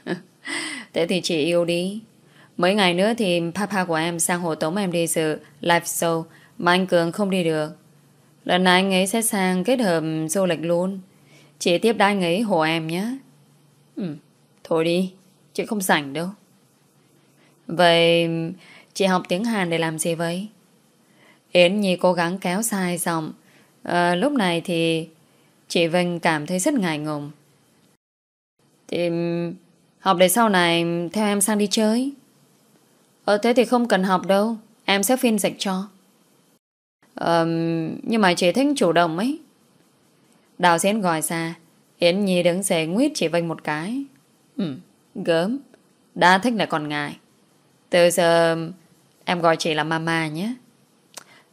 thế thì chị yêu đi. Mấy ngày nữa thì papa của em sang hồ tống em đi dự live show mà anh Cường không đi được. Lần này anh ấy sẽ sang kết hợp du lịch luôn. Chị tiếp đai anh ấy hộ em nhé. Ừ, thôi đi, chị không rảnh đâu. Vậy chị học tiếng Hàn để làm gì vậy? Yến Nhi cố gắng kéo sai giọng. À, lúc này thì chị Vinh cảm thấy rất ngại ngùng. Thì học để sau này theo em sang đi chơi. Ờ thế thì không cần học đâu. Em sẽ phiên dịch cho. Ờ, nhưng mà chị thích chủ động ấy. Đào diễn gọi ra Yến Nhi đứng dậy nguyết chỉ Vinh một cái. Ừ, gớm. Đã thích lại còn ngại. Từ giờ em gọi chị là mama nhé.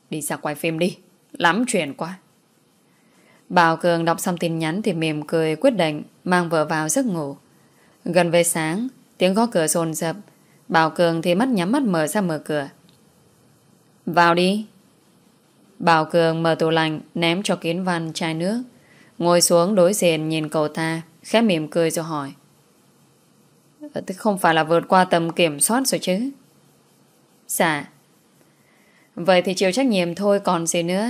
Đi ra quay phim đi Lắm chuyện quá Bảo Cường đọc xong tin nhắn Thì mỉm cười quyết định Mang vợ vào giấc ngủ Gần về sáng Tiếng gõ cửa rồn rập Bảo Cường thì mắt nhắm mắt mở ra mở cửa. Vào đi. Bảo Cường mở tủ lạnh, Ném cho kiến văn chai nước. Ngồi xuống đối diện nhìn cậu ta, Khẽ mỉm cười rồi hỏi. Thế không phải là vượt qua tầm kiểm soát rồi chứ? Dạ. Vậy thì chịu trách nhiệm thôi, còn gì nữa?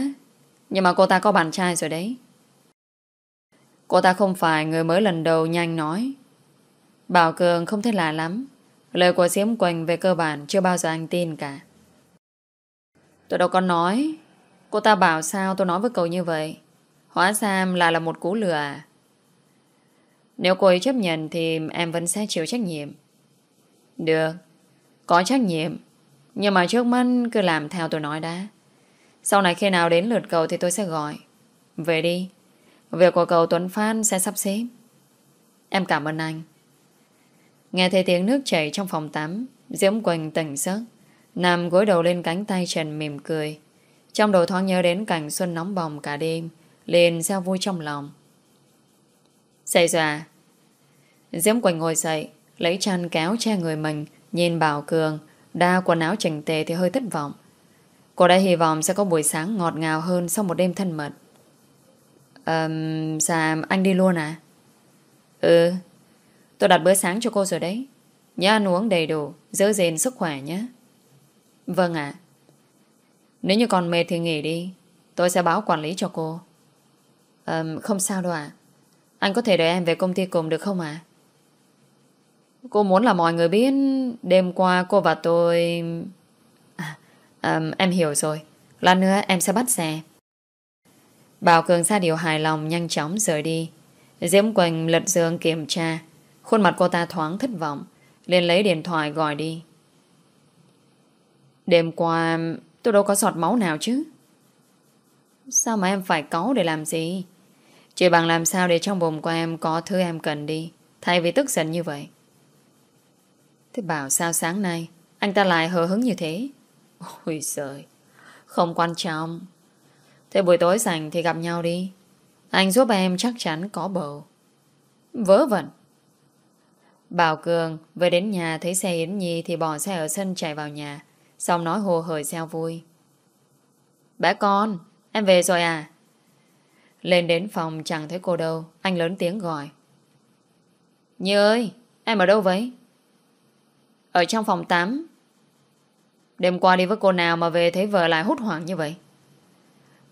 Nhưng mà cô ta có bạn trai rồi đấy. Cô ta không phải người mới lần đầu nhanh nói. Bảo Cường không thấy lạ lắm. Lời của Diễm Quỳnh về cơ bản Chưa bao giờ anh tin cả. Tôi đâu có nói. Cô ta bảo sao tôi nói với cậu như vậy? Hóa ra là là một cú lừa à? Nếu cô ấy chấp nhận Thì em vẫn sẽ chịu trách nhiệm. Được, Có trách nhiệm. Nhưng mà trước mắt cứ làm theo tôi nói đã. Sau này khi nào đến lượt cậu Thì tôi sẽ gọi. Về đi. Việc của cậu Tuấn Phan sẽ sắp xếp. Em cảm ơn anh. Nghe thấy tiếng nước chảy trong phòng tắm Diễm Quỳnh tỉnh giấc Nằm gối đầu lên cánh tay Trần mỉm cười. Trong đầu thoáng nhớ đến cảnh xuân nóng bỏng cả đêm liền gieo vui trong lòng. Dậy ra, Diễm Quỳnh ngồi dậy Lấy chăn kéo che người mình Nhìn Bảo Cường Đa quần áo chỉnh tề thì hơi thất vọng. Cô đã hy vọng sẽ có buổi sáng ngọt ngào hơn Sau một đêm thân mật. Um, Dạ anh đi luôn à? Ừ Tôi đặt bữa sáng cho cô rồi đấy. Nhớ ăn uống đầy đủ Giữ gìn sức khỏe nhé. Vâng ạ. Nếu như còn mệt thì nghỉ đi. Tôi sẽ báo quản lý cho cô. À, Không sao đâu ạ. Anh có thể đợi em về công ty cùng được không ạ? Cô muốn là mọi người biết Đêm qua cô và tôi à, à, Em hiểu rồi. Lát nữa em sẽ bắt xe. Bảo Cường ra điều hài lòng Nhanh chóng rời đi. Diễm Quỳnh lật giường kiểm tra. Khuôn mặt cô ta thoáng thất vọng, liền lấy điện thoại gọi đi. Đêm qua, Tôi đâu có giọt máu nào chứ? Sao mà em phải cáu để làm gì? Chỉ bằng làm sao để trong bụng của em Có thứ em cần đi, Thay vì tức giận như vậy. Thế bảo sao sáng nay Anh ta lại hờ hứng như thế? Ôi trời Không quan trọng. Thế buổi tối rảnh thì gặp nhau đi. Anh giúp em chắc chắn có bầu. Vớ vẩn. Bảo Cường vừa đến nhà thấy xe Yến Nhi thì bỏ xe ở sân chạy vào nhà. Xong nói hồ hởi xeo vui. Bé con, em về rồi à? Lên đến phòng chẳng thấy cô đâu. Anh lớn tiếng gọi. Nhi ơi, em ở đâu vậy? Ở trong phòng tắm Đêm qua đi với cô nào mà về thấy vợ lại hút hoảng như vậy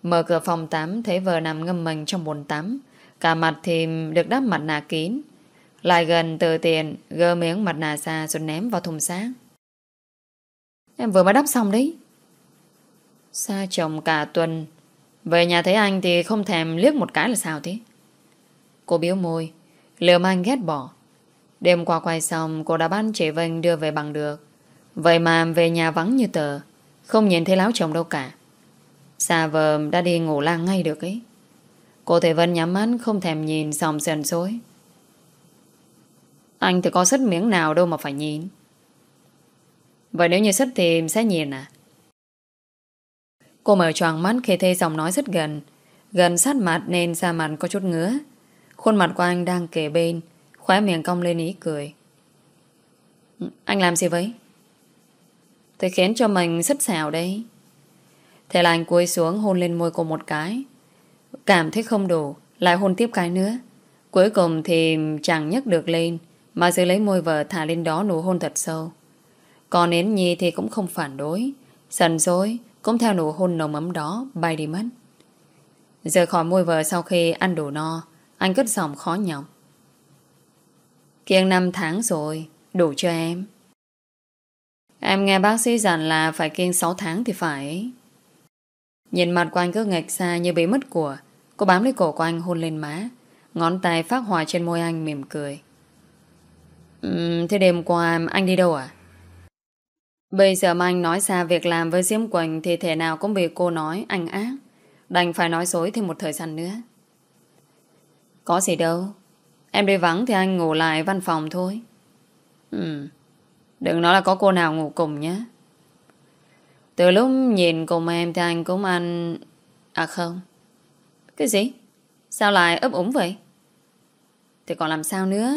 Mở cửa phòng tắm Thấy vợ nằm ngâm mình trong bồn tắm Cả mặt thì được đắp mặt nạ kín lại gần từ tiền, Gơ miếng mặt nạ ra rồi ném vào thùng xác. Em vừa mới đắp xong đấy. Xa chồng cả tuần. Về nhà thấy anh thì không thèm liếc một cái là sao thế? Cô biếu môi, Liều anh ghét bỏ. Đêm qua quay xong, cô đã ban chị Vinh đưa về bằng được. Vậy mà về nhà vắng như tờ, Không nhìn thấy láo chồng đâu cả. Xa vờm đã đi ngủ lang ngay được ấy. Cô Thể Vân nhắm mắt, Không thèm nhìn dòng sần xối anh thì có sứt miếng nào đâu mà phải nhìn. Vậy nếu như sứt thì sẽ nhìn à? Cô mở choàng mắt khi thấy giọng nói rất gần. Gần sát mặt nên da mặt có chút ngứa. Khuôn mặt của anh đang kề bên, Khóe miệng cong lên ý cười. Anh làm gì vậy? Tôi khiến cho mình sứt xào đấy Thế là anh cúi xuống hôn lên môi cô một cái. Cảm thấy không đủ, Lại hôn tiếp cái nữa. Cuối cùng thì chẳng nhấc được lên. Mà giữ lấy môi vợ thả lên đó nụ hôn thật sâu. Còn Yến Nhi thì cũng không phản đối. Sần dối Cũng theo nụ hôn nồng ấm đó, Bay đi mất. Rời khỏi môi vợ sau khi ăn đủ no, Anh cất giọng khó nhọc. Kiêng 5 tháng rồi, Đủ cho em? Em nghe bác sĩ dặn là phải kiêng 6 tháng thì phải. Nhìn mặt của anh cứ ngạch xa như bị mất của. Cô bám lấy cổ của anh hôn lên má. Ngón tay phát hòa trên môi anh mỉm cười uhm, Thế đêm qua anh đi đâu à? Bây giờ mà anh nói xa việc làm với Diễm Quỳnh Thì thể nào cũng bị cô nói anh ác. Đành phải nói dối thêm một thời gian nữa. Có gì đâu. Em đi vắng thì anh ngủ lại văn phòng thôi. Ừ Đừng nói là có cô nào ngủ cùng nhé. Từ lúc nhìn cùng em thì anh cũng ăn À không. Cái gì? Sao lại ấp úng vậy? Thì còn làm sao nữa?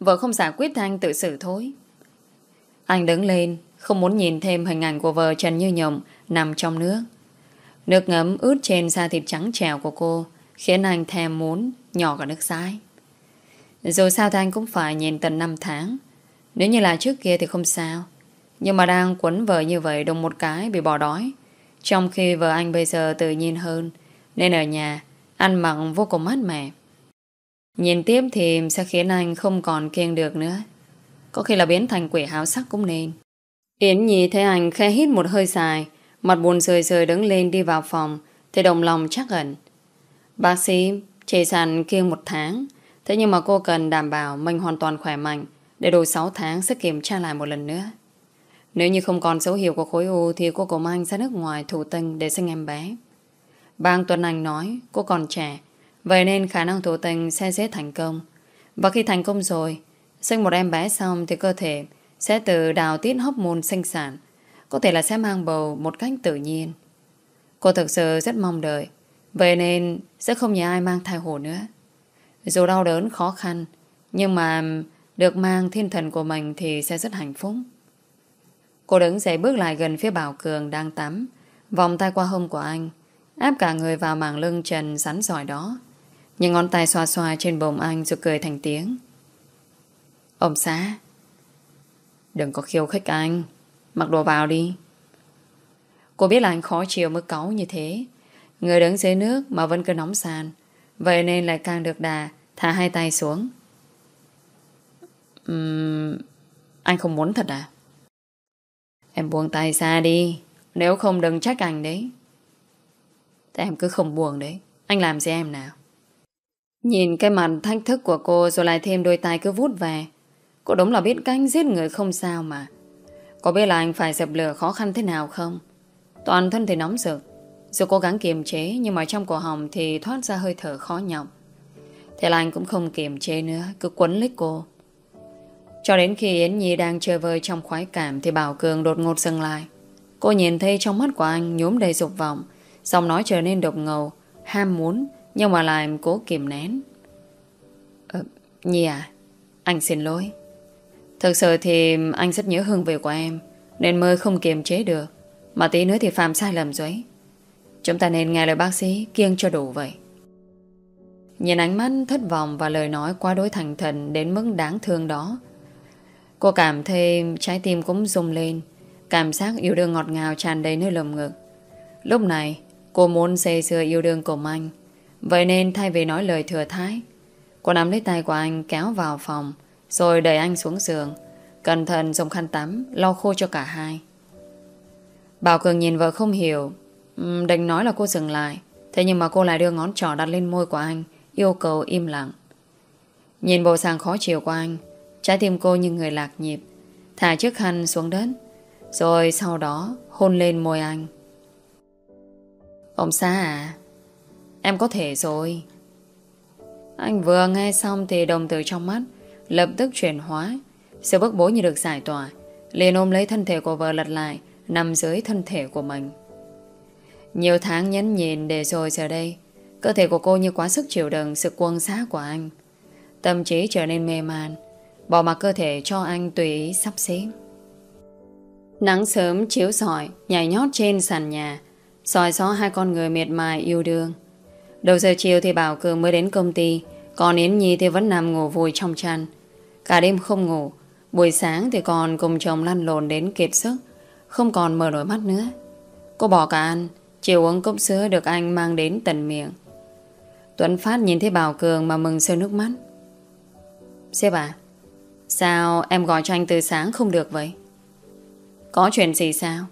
Vợ không giải quyết thì anh tự xử thôi Anh đứng lên, Không muốn nhìn thêm hình ảnh của vợ Trần Như Nhộng Nằm trong nước. Nước ngấm ướt trên da thịt trắng trèo của cô, Khiến anh thèm muốn Nhỏ cả nước sái. Dù sao thì anh cũng phải nhìn tận 5 tháng. Nếu như là trước kia thì không sao. Nhưng mà đang quấn vợ như vậy Đồng một cái bị bỏ đói. Trong khi vợ anh bây giờ tự nhiên hơn, Nên ở nhà, Ăn mặn vô cùng mát mẻ. Nhìn tiếp thì sẽ khiến anh không còn kiêng được nữa. Có khi là biến thành quỷ háo sắc cũng nên. Yến Nhi thấy anh khe hít một hơi dài, Mặt buồn rời rời đứng lên đi vào phòng, Thì đồng lòng chắc ẩn. Bác sĩ, chỉ sàn kiêng một tháng, Thế nhưng mà cô cần đảm bảo Mình hoàn toàn khỏe mạnh, Để đủ 6 tháng sẽ kiểm tra lại một lần nữa. Nếu như không còn dấu hiệu của khối u Thì cô cùng anh ra nước ngoài thủ tinh Để sinh em bé. Bang Tuấn Anh nói, cô còn trẻ Vậy nên khả năng thủ tinh sẽ dễ thành công. Và khi thành công rồi, Sinh một em bé xong thì cơ thể Sẽ tự đào tiết hóc môn sinh sản, Có thể là sẽ mang bầu một cách tự nhiên. Cô thực sự rất mong đợi, Vậy nên sẽ không nhờ ai mang thai hồ nữa. Dù đau đớn khó khăn, Nhưng mà Được mang thiên thần của mình Thì sẽ rất hạnh phúc. Cô đứng dậy bước lại gần phía Bảo Cường Đang tắm. Vòng tay qua hông của anh Áp cả người vào mảng lưng trần rắn giỏi đó. Những ngón tay xoa xoa trên bồng anh Rồi cười thành tiếng. Ông xã Đừng có khiêu khích anh. Mặc đồ vào đi. Cô biết là anh khó chịu mới cáu như thế. Người đứng dưới nước mà vẫn cứ nóng sàn. Vậy nên lại càng được đà Thả hai tay xuống. Uhm, Anh không muốn thật à? Em buông tay xa đi. Nếu không đừng trách anh đấy. Thế em cứ không buồn đấy. Anh làm gì em nào? Nhìn cái mặt thách thức của cô Rồi lại thêm đôi tay cứ vút về. Cô đúng là biết canh giết người không sao mà. Có biết là anh phải dập lửa khó khăn thế nào không? Toàn thân thì nóng rực. Dù cố gắng kiềm chế, Nhưng mà trong cổ họng thì thoát ra hơi thở khó nhọc. Thế là anh cũng không kiềm chế nữa, Cứ quấn lấy cô. Cho đến khi Yến Nhi đang chơi vơi trong khoái cảm Thì Bảo Cường đột ngột dừng lại. Cô nhìn thấy trong mắt của anh nhốm đầy dục vọng, Giọng nói trở nên độc ngầu, Ham muốn. Nhưng mà lại cố kìm nén. Ờ, Nhi à Anh xin lỗi. Thực sự thì anh rất nhớ hương vị của em Nên mới không kiềm chế được. Mà tí nữa thì phạm sai lầm rồi. Chúng ta nên nghe lời bác sĩ Kiêng cho đủ vậy. Nhìn ánh mắt thất vọng Và lời nói quá đối thành thần Đến mức đáng thương đó. Cô cảm thấy trái tim cũng rung lên Cảm giác yêu đương ngọt ngào tràn đầy nơi lồng ngực. Lúc này Cô muốn xây xưa yêu đương cùng anh Vậy nên thay vì nói lời thừa thái, Cô nắm lấy tay của anh kéo vào phòng, Rồi đẩy anh xuống giường. Cẩn thận dùng khăn tắm, Lau khô cho cả hai. Bảo Cường nhìn vợ không hiểu Định nói là cô dừng lại. Thế nhưng mà cô lại đưa ngón trỏ đặt lên môi của anh, Yêu cầu im lặng. Nhìn bộ sàng khó chịu của anh, Trái tim cô như người lạc nhịp. Thả chiếc khăn xuống đất, Rồi sau đó hôn lên môi anh. Ông xã à Em có thể rồi. Anh vừa nghe xong Thì đồng tử trong mắt Lập tức chuyển hóa. Sự bức bối như được giải tỏa, liền ôm lấy thân thể của vợ lật lại, Nằm dưới thân thể của mình. Nhiều tháng nhấn nhìn để rồi giờ đây, Cơ thể của cô như quá sức chịu đựng Sự quân xá của anh. Tâm trí trở nên mê man, Bỏ mặc cơ thể cho anh tùy ý sắp xếp. Nắng sớm chiếu sỏi Nhảy nhót trên sàn nhà, soi xó hai con người miệt mài yêu đương. Đầu giờ chiều thì Bảo Cường mới đến công ty, Còn Yến Nhi thì vẫn nằm ngủ vùi trong chăn. Cả đêm không ngủ, Buổi sáng thì còn cùng chồng lăn lộn đến kiệt sức, Không còn mở nổi mắt nữa. Cô bỏ cả ăn, Chiều uống cốc sữa được anh mang đến tận miệng. Tuấn Phát nhìn thấy Bảo Cường mà mừng sơ nước mắt. Sếp à Sao em gọi cho anh từ sáng không được vậy? Có chuyện gì sao?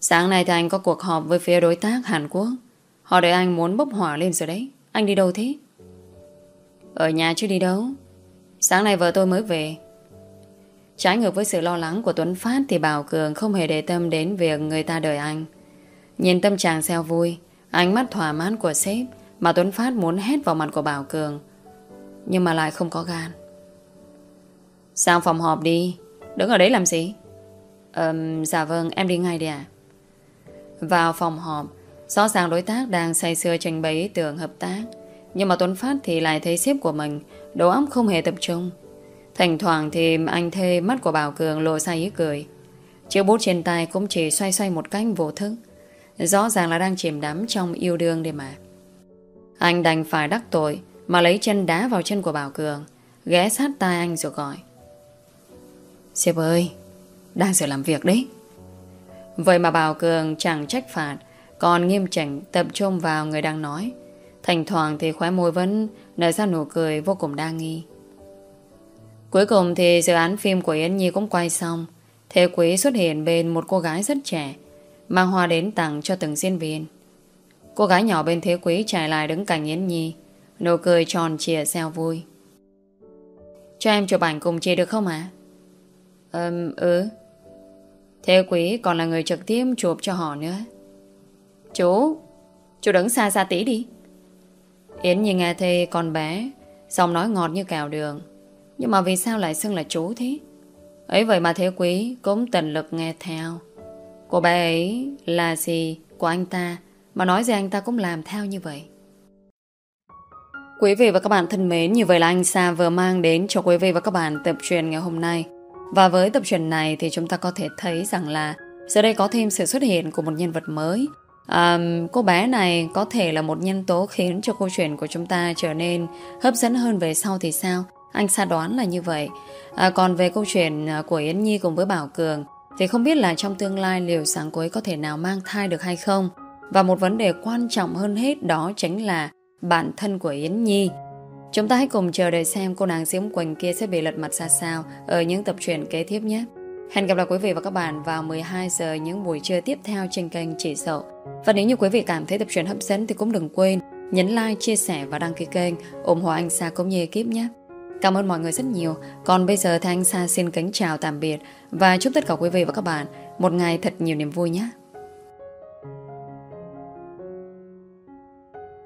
Sáng nay thì anh có cuộc họp với phía đối tác Hàn Quốc. Họ đợi anh muốn bốc hỏa lên rồi đấy. Anh đi đâu thế? Ở nhà chứ đi đâu? Sáng nay vợ tôi mới về. Trái ngược với sự lo lắng của Tuấn Phát Thì Bảo Cường không hề để tâm đến Việc người ta đợi anh. Nhìn tâm trạng xeo vui Ánh mắt thỏa mãn của sếp Mà Tuấn Phát muốn hét vào mặt của Bảo Cường Nhưng mà lại không có gan. Sang phòng họp đi. Đứng ở đấy làm gì? Um, Dạ vâng em đi ngay đi ạ. Vào phòng họp Rõ ràng đối tác đang say sưa trình bày ý tưởng hợp tác, Nhưng mà Tuấn Phát thì lại thấy sếp của mình, Đầu óc không hề tập trung. Thỉnh thoảng thì anh thê mắt của Bảo Cường lộ ra ý cười. Chiếc bút trên tay cũng chỉ xoay xoay một cách vô thức. Rõ ràng là đang chìm đắm trong yêu đương đây mà. Anh đành phải đắc tội, Mà lấy chân đá vào chân của Bảo Cường, Ghé sát tai anh rồi gọi. Sếp ơi, Đang giờ làm việc đấy. Vậy mà Bảo Cường chẳng trách phạt còn nghiêm chỉnh tập trung vào người đang nói. Thành thoảng thì khóe môi vẫn Nở ra nụ cười vô cùng đa nghi. Cuối cùng thì dự án phim của Yến Nhi cũng quay xong. Thế Quý xuất hiện bên một cô gái rất trẻ Mang hoa đến tặng cho từng diễn viên. Cô gái nhỏ bên Thế Quý trải lại đứng cạnh Yến Nhi Nụ cười tròn trịa xeo vui. Cho em chụp ảnh cùng chị được không ạ? À? Um, ừ. Thế Quý còn là người trực tiếp chụp cho họ nữa. Chú Chú đứng xa xa tí đi. Yến nhìn nghe thê con bé, Giọng nói ngọt như cào đường. Nhưng mà vì sao lại xưng là chú thế? Ấy vậy mà Thế Quý cũng tận lực nghe theo. Cô bé ấy là gì của anh ta Mà nói gì anh ta cũng làm theo như vậy? Quý vị và các bạn thân mến, Như vậy là anh Sa vừa mang đến cho quý vị và các bạn tập truyền ngày hôm nay. Và với tập truyền này thì chúng ta có thể thấy rằng là Giờ đây có thêm sự xuất hiện của một nhân vật mới à, Cô bé này có thể là một nhân tố khiến cho câu chuyện của chúng ta trở nên hấp dẫn hơn về sau thì sao Anh xa đoán là như vậy à, Còn về câu chuyện à, của Yến Nhi cùng với Bảo Cường thì không biết là trong tương lai liệu sáng cuối có thể nào mang thai được hay không. Và một vấn đề quan trọng hơn hết đó chính là bản thân của Yến Nhi. Chúng ta hãy cùng chờ đợi xem cô nàng Diễm Quỳnh kia sẽ bị lật mặt ra sao ở những tập truyện kế tiếp nhé. Hẹn gặp lại quý vị và các bạn vào 12 giờ những buổi trưa tiếp theo trên kênh Chỉ Sậu. Và nếu như quý vị cảm thấy tập truyện hấp dẫn thì cũng đừng quên nhấn like, chia sẻ và đăng ký kênh ủng hộ anh Sa cũng như ekip nhé. Cảm ơn mọi người rất nhiều. Còn bây giờ thì anh Sa xin kính chào tạm biệt và chúc tất cả quý vị và các bạn một ngày thật nhiều niềm vui nhé.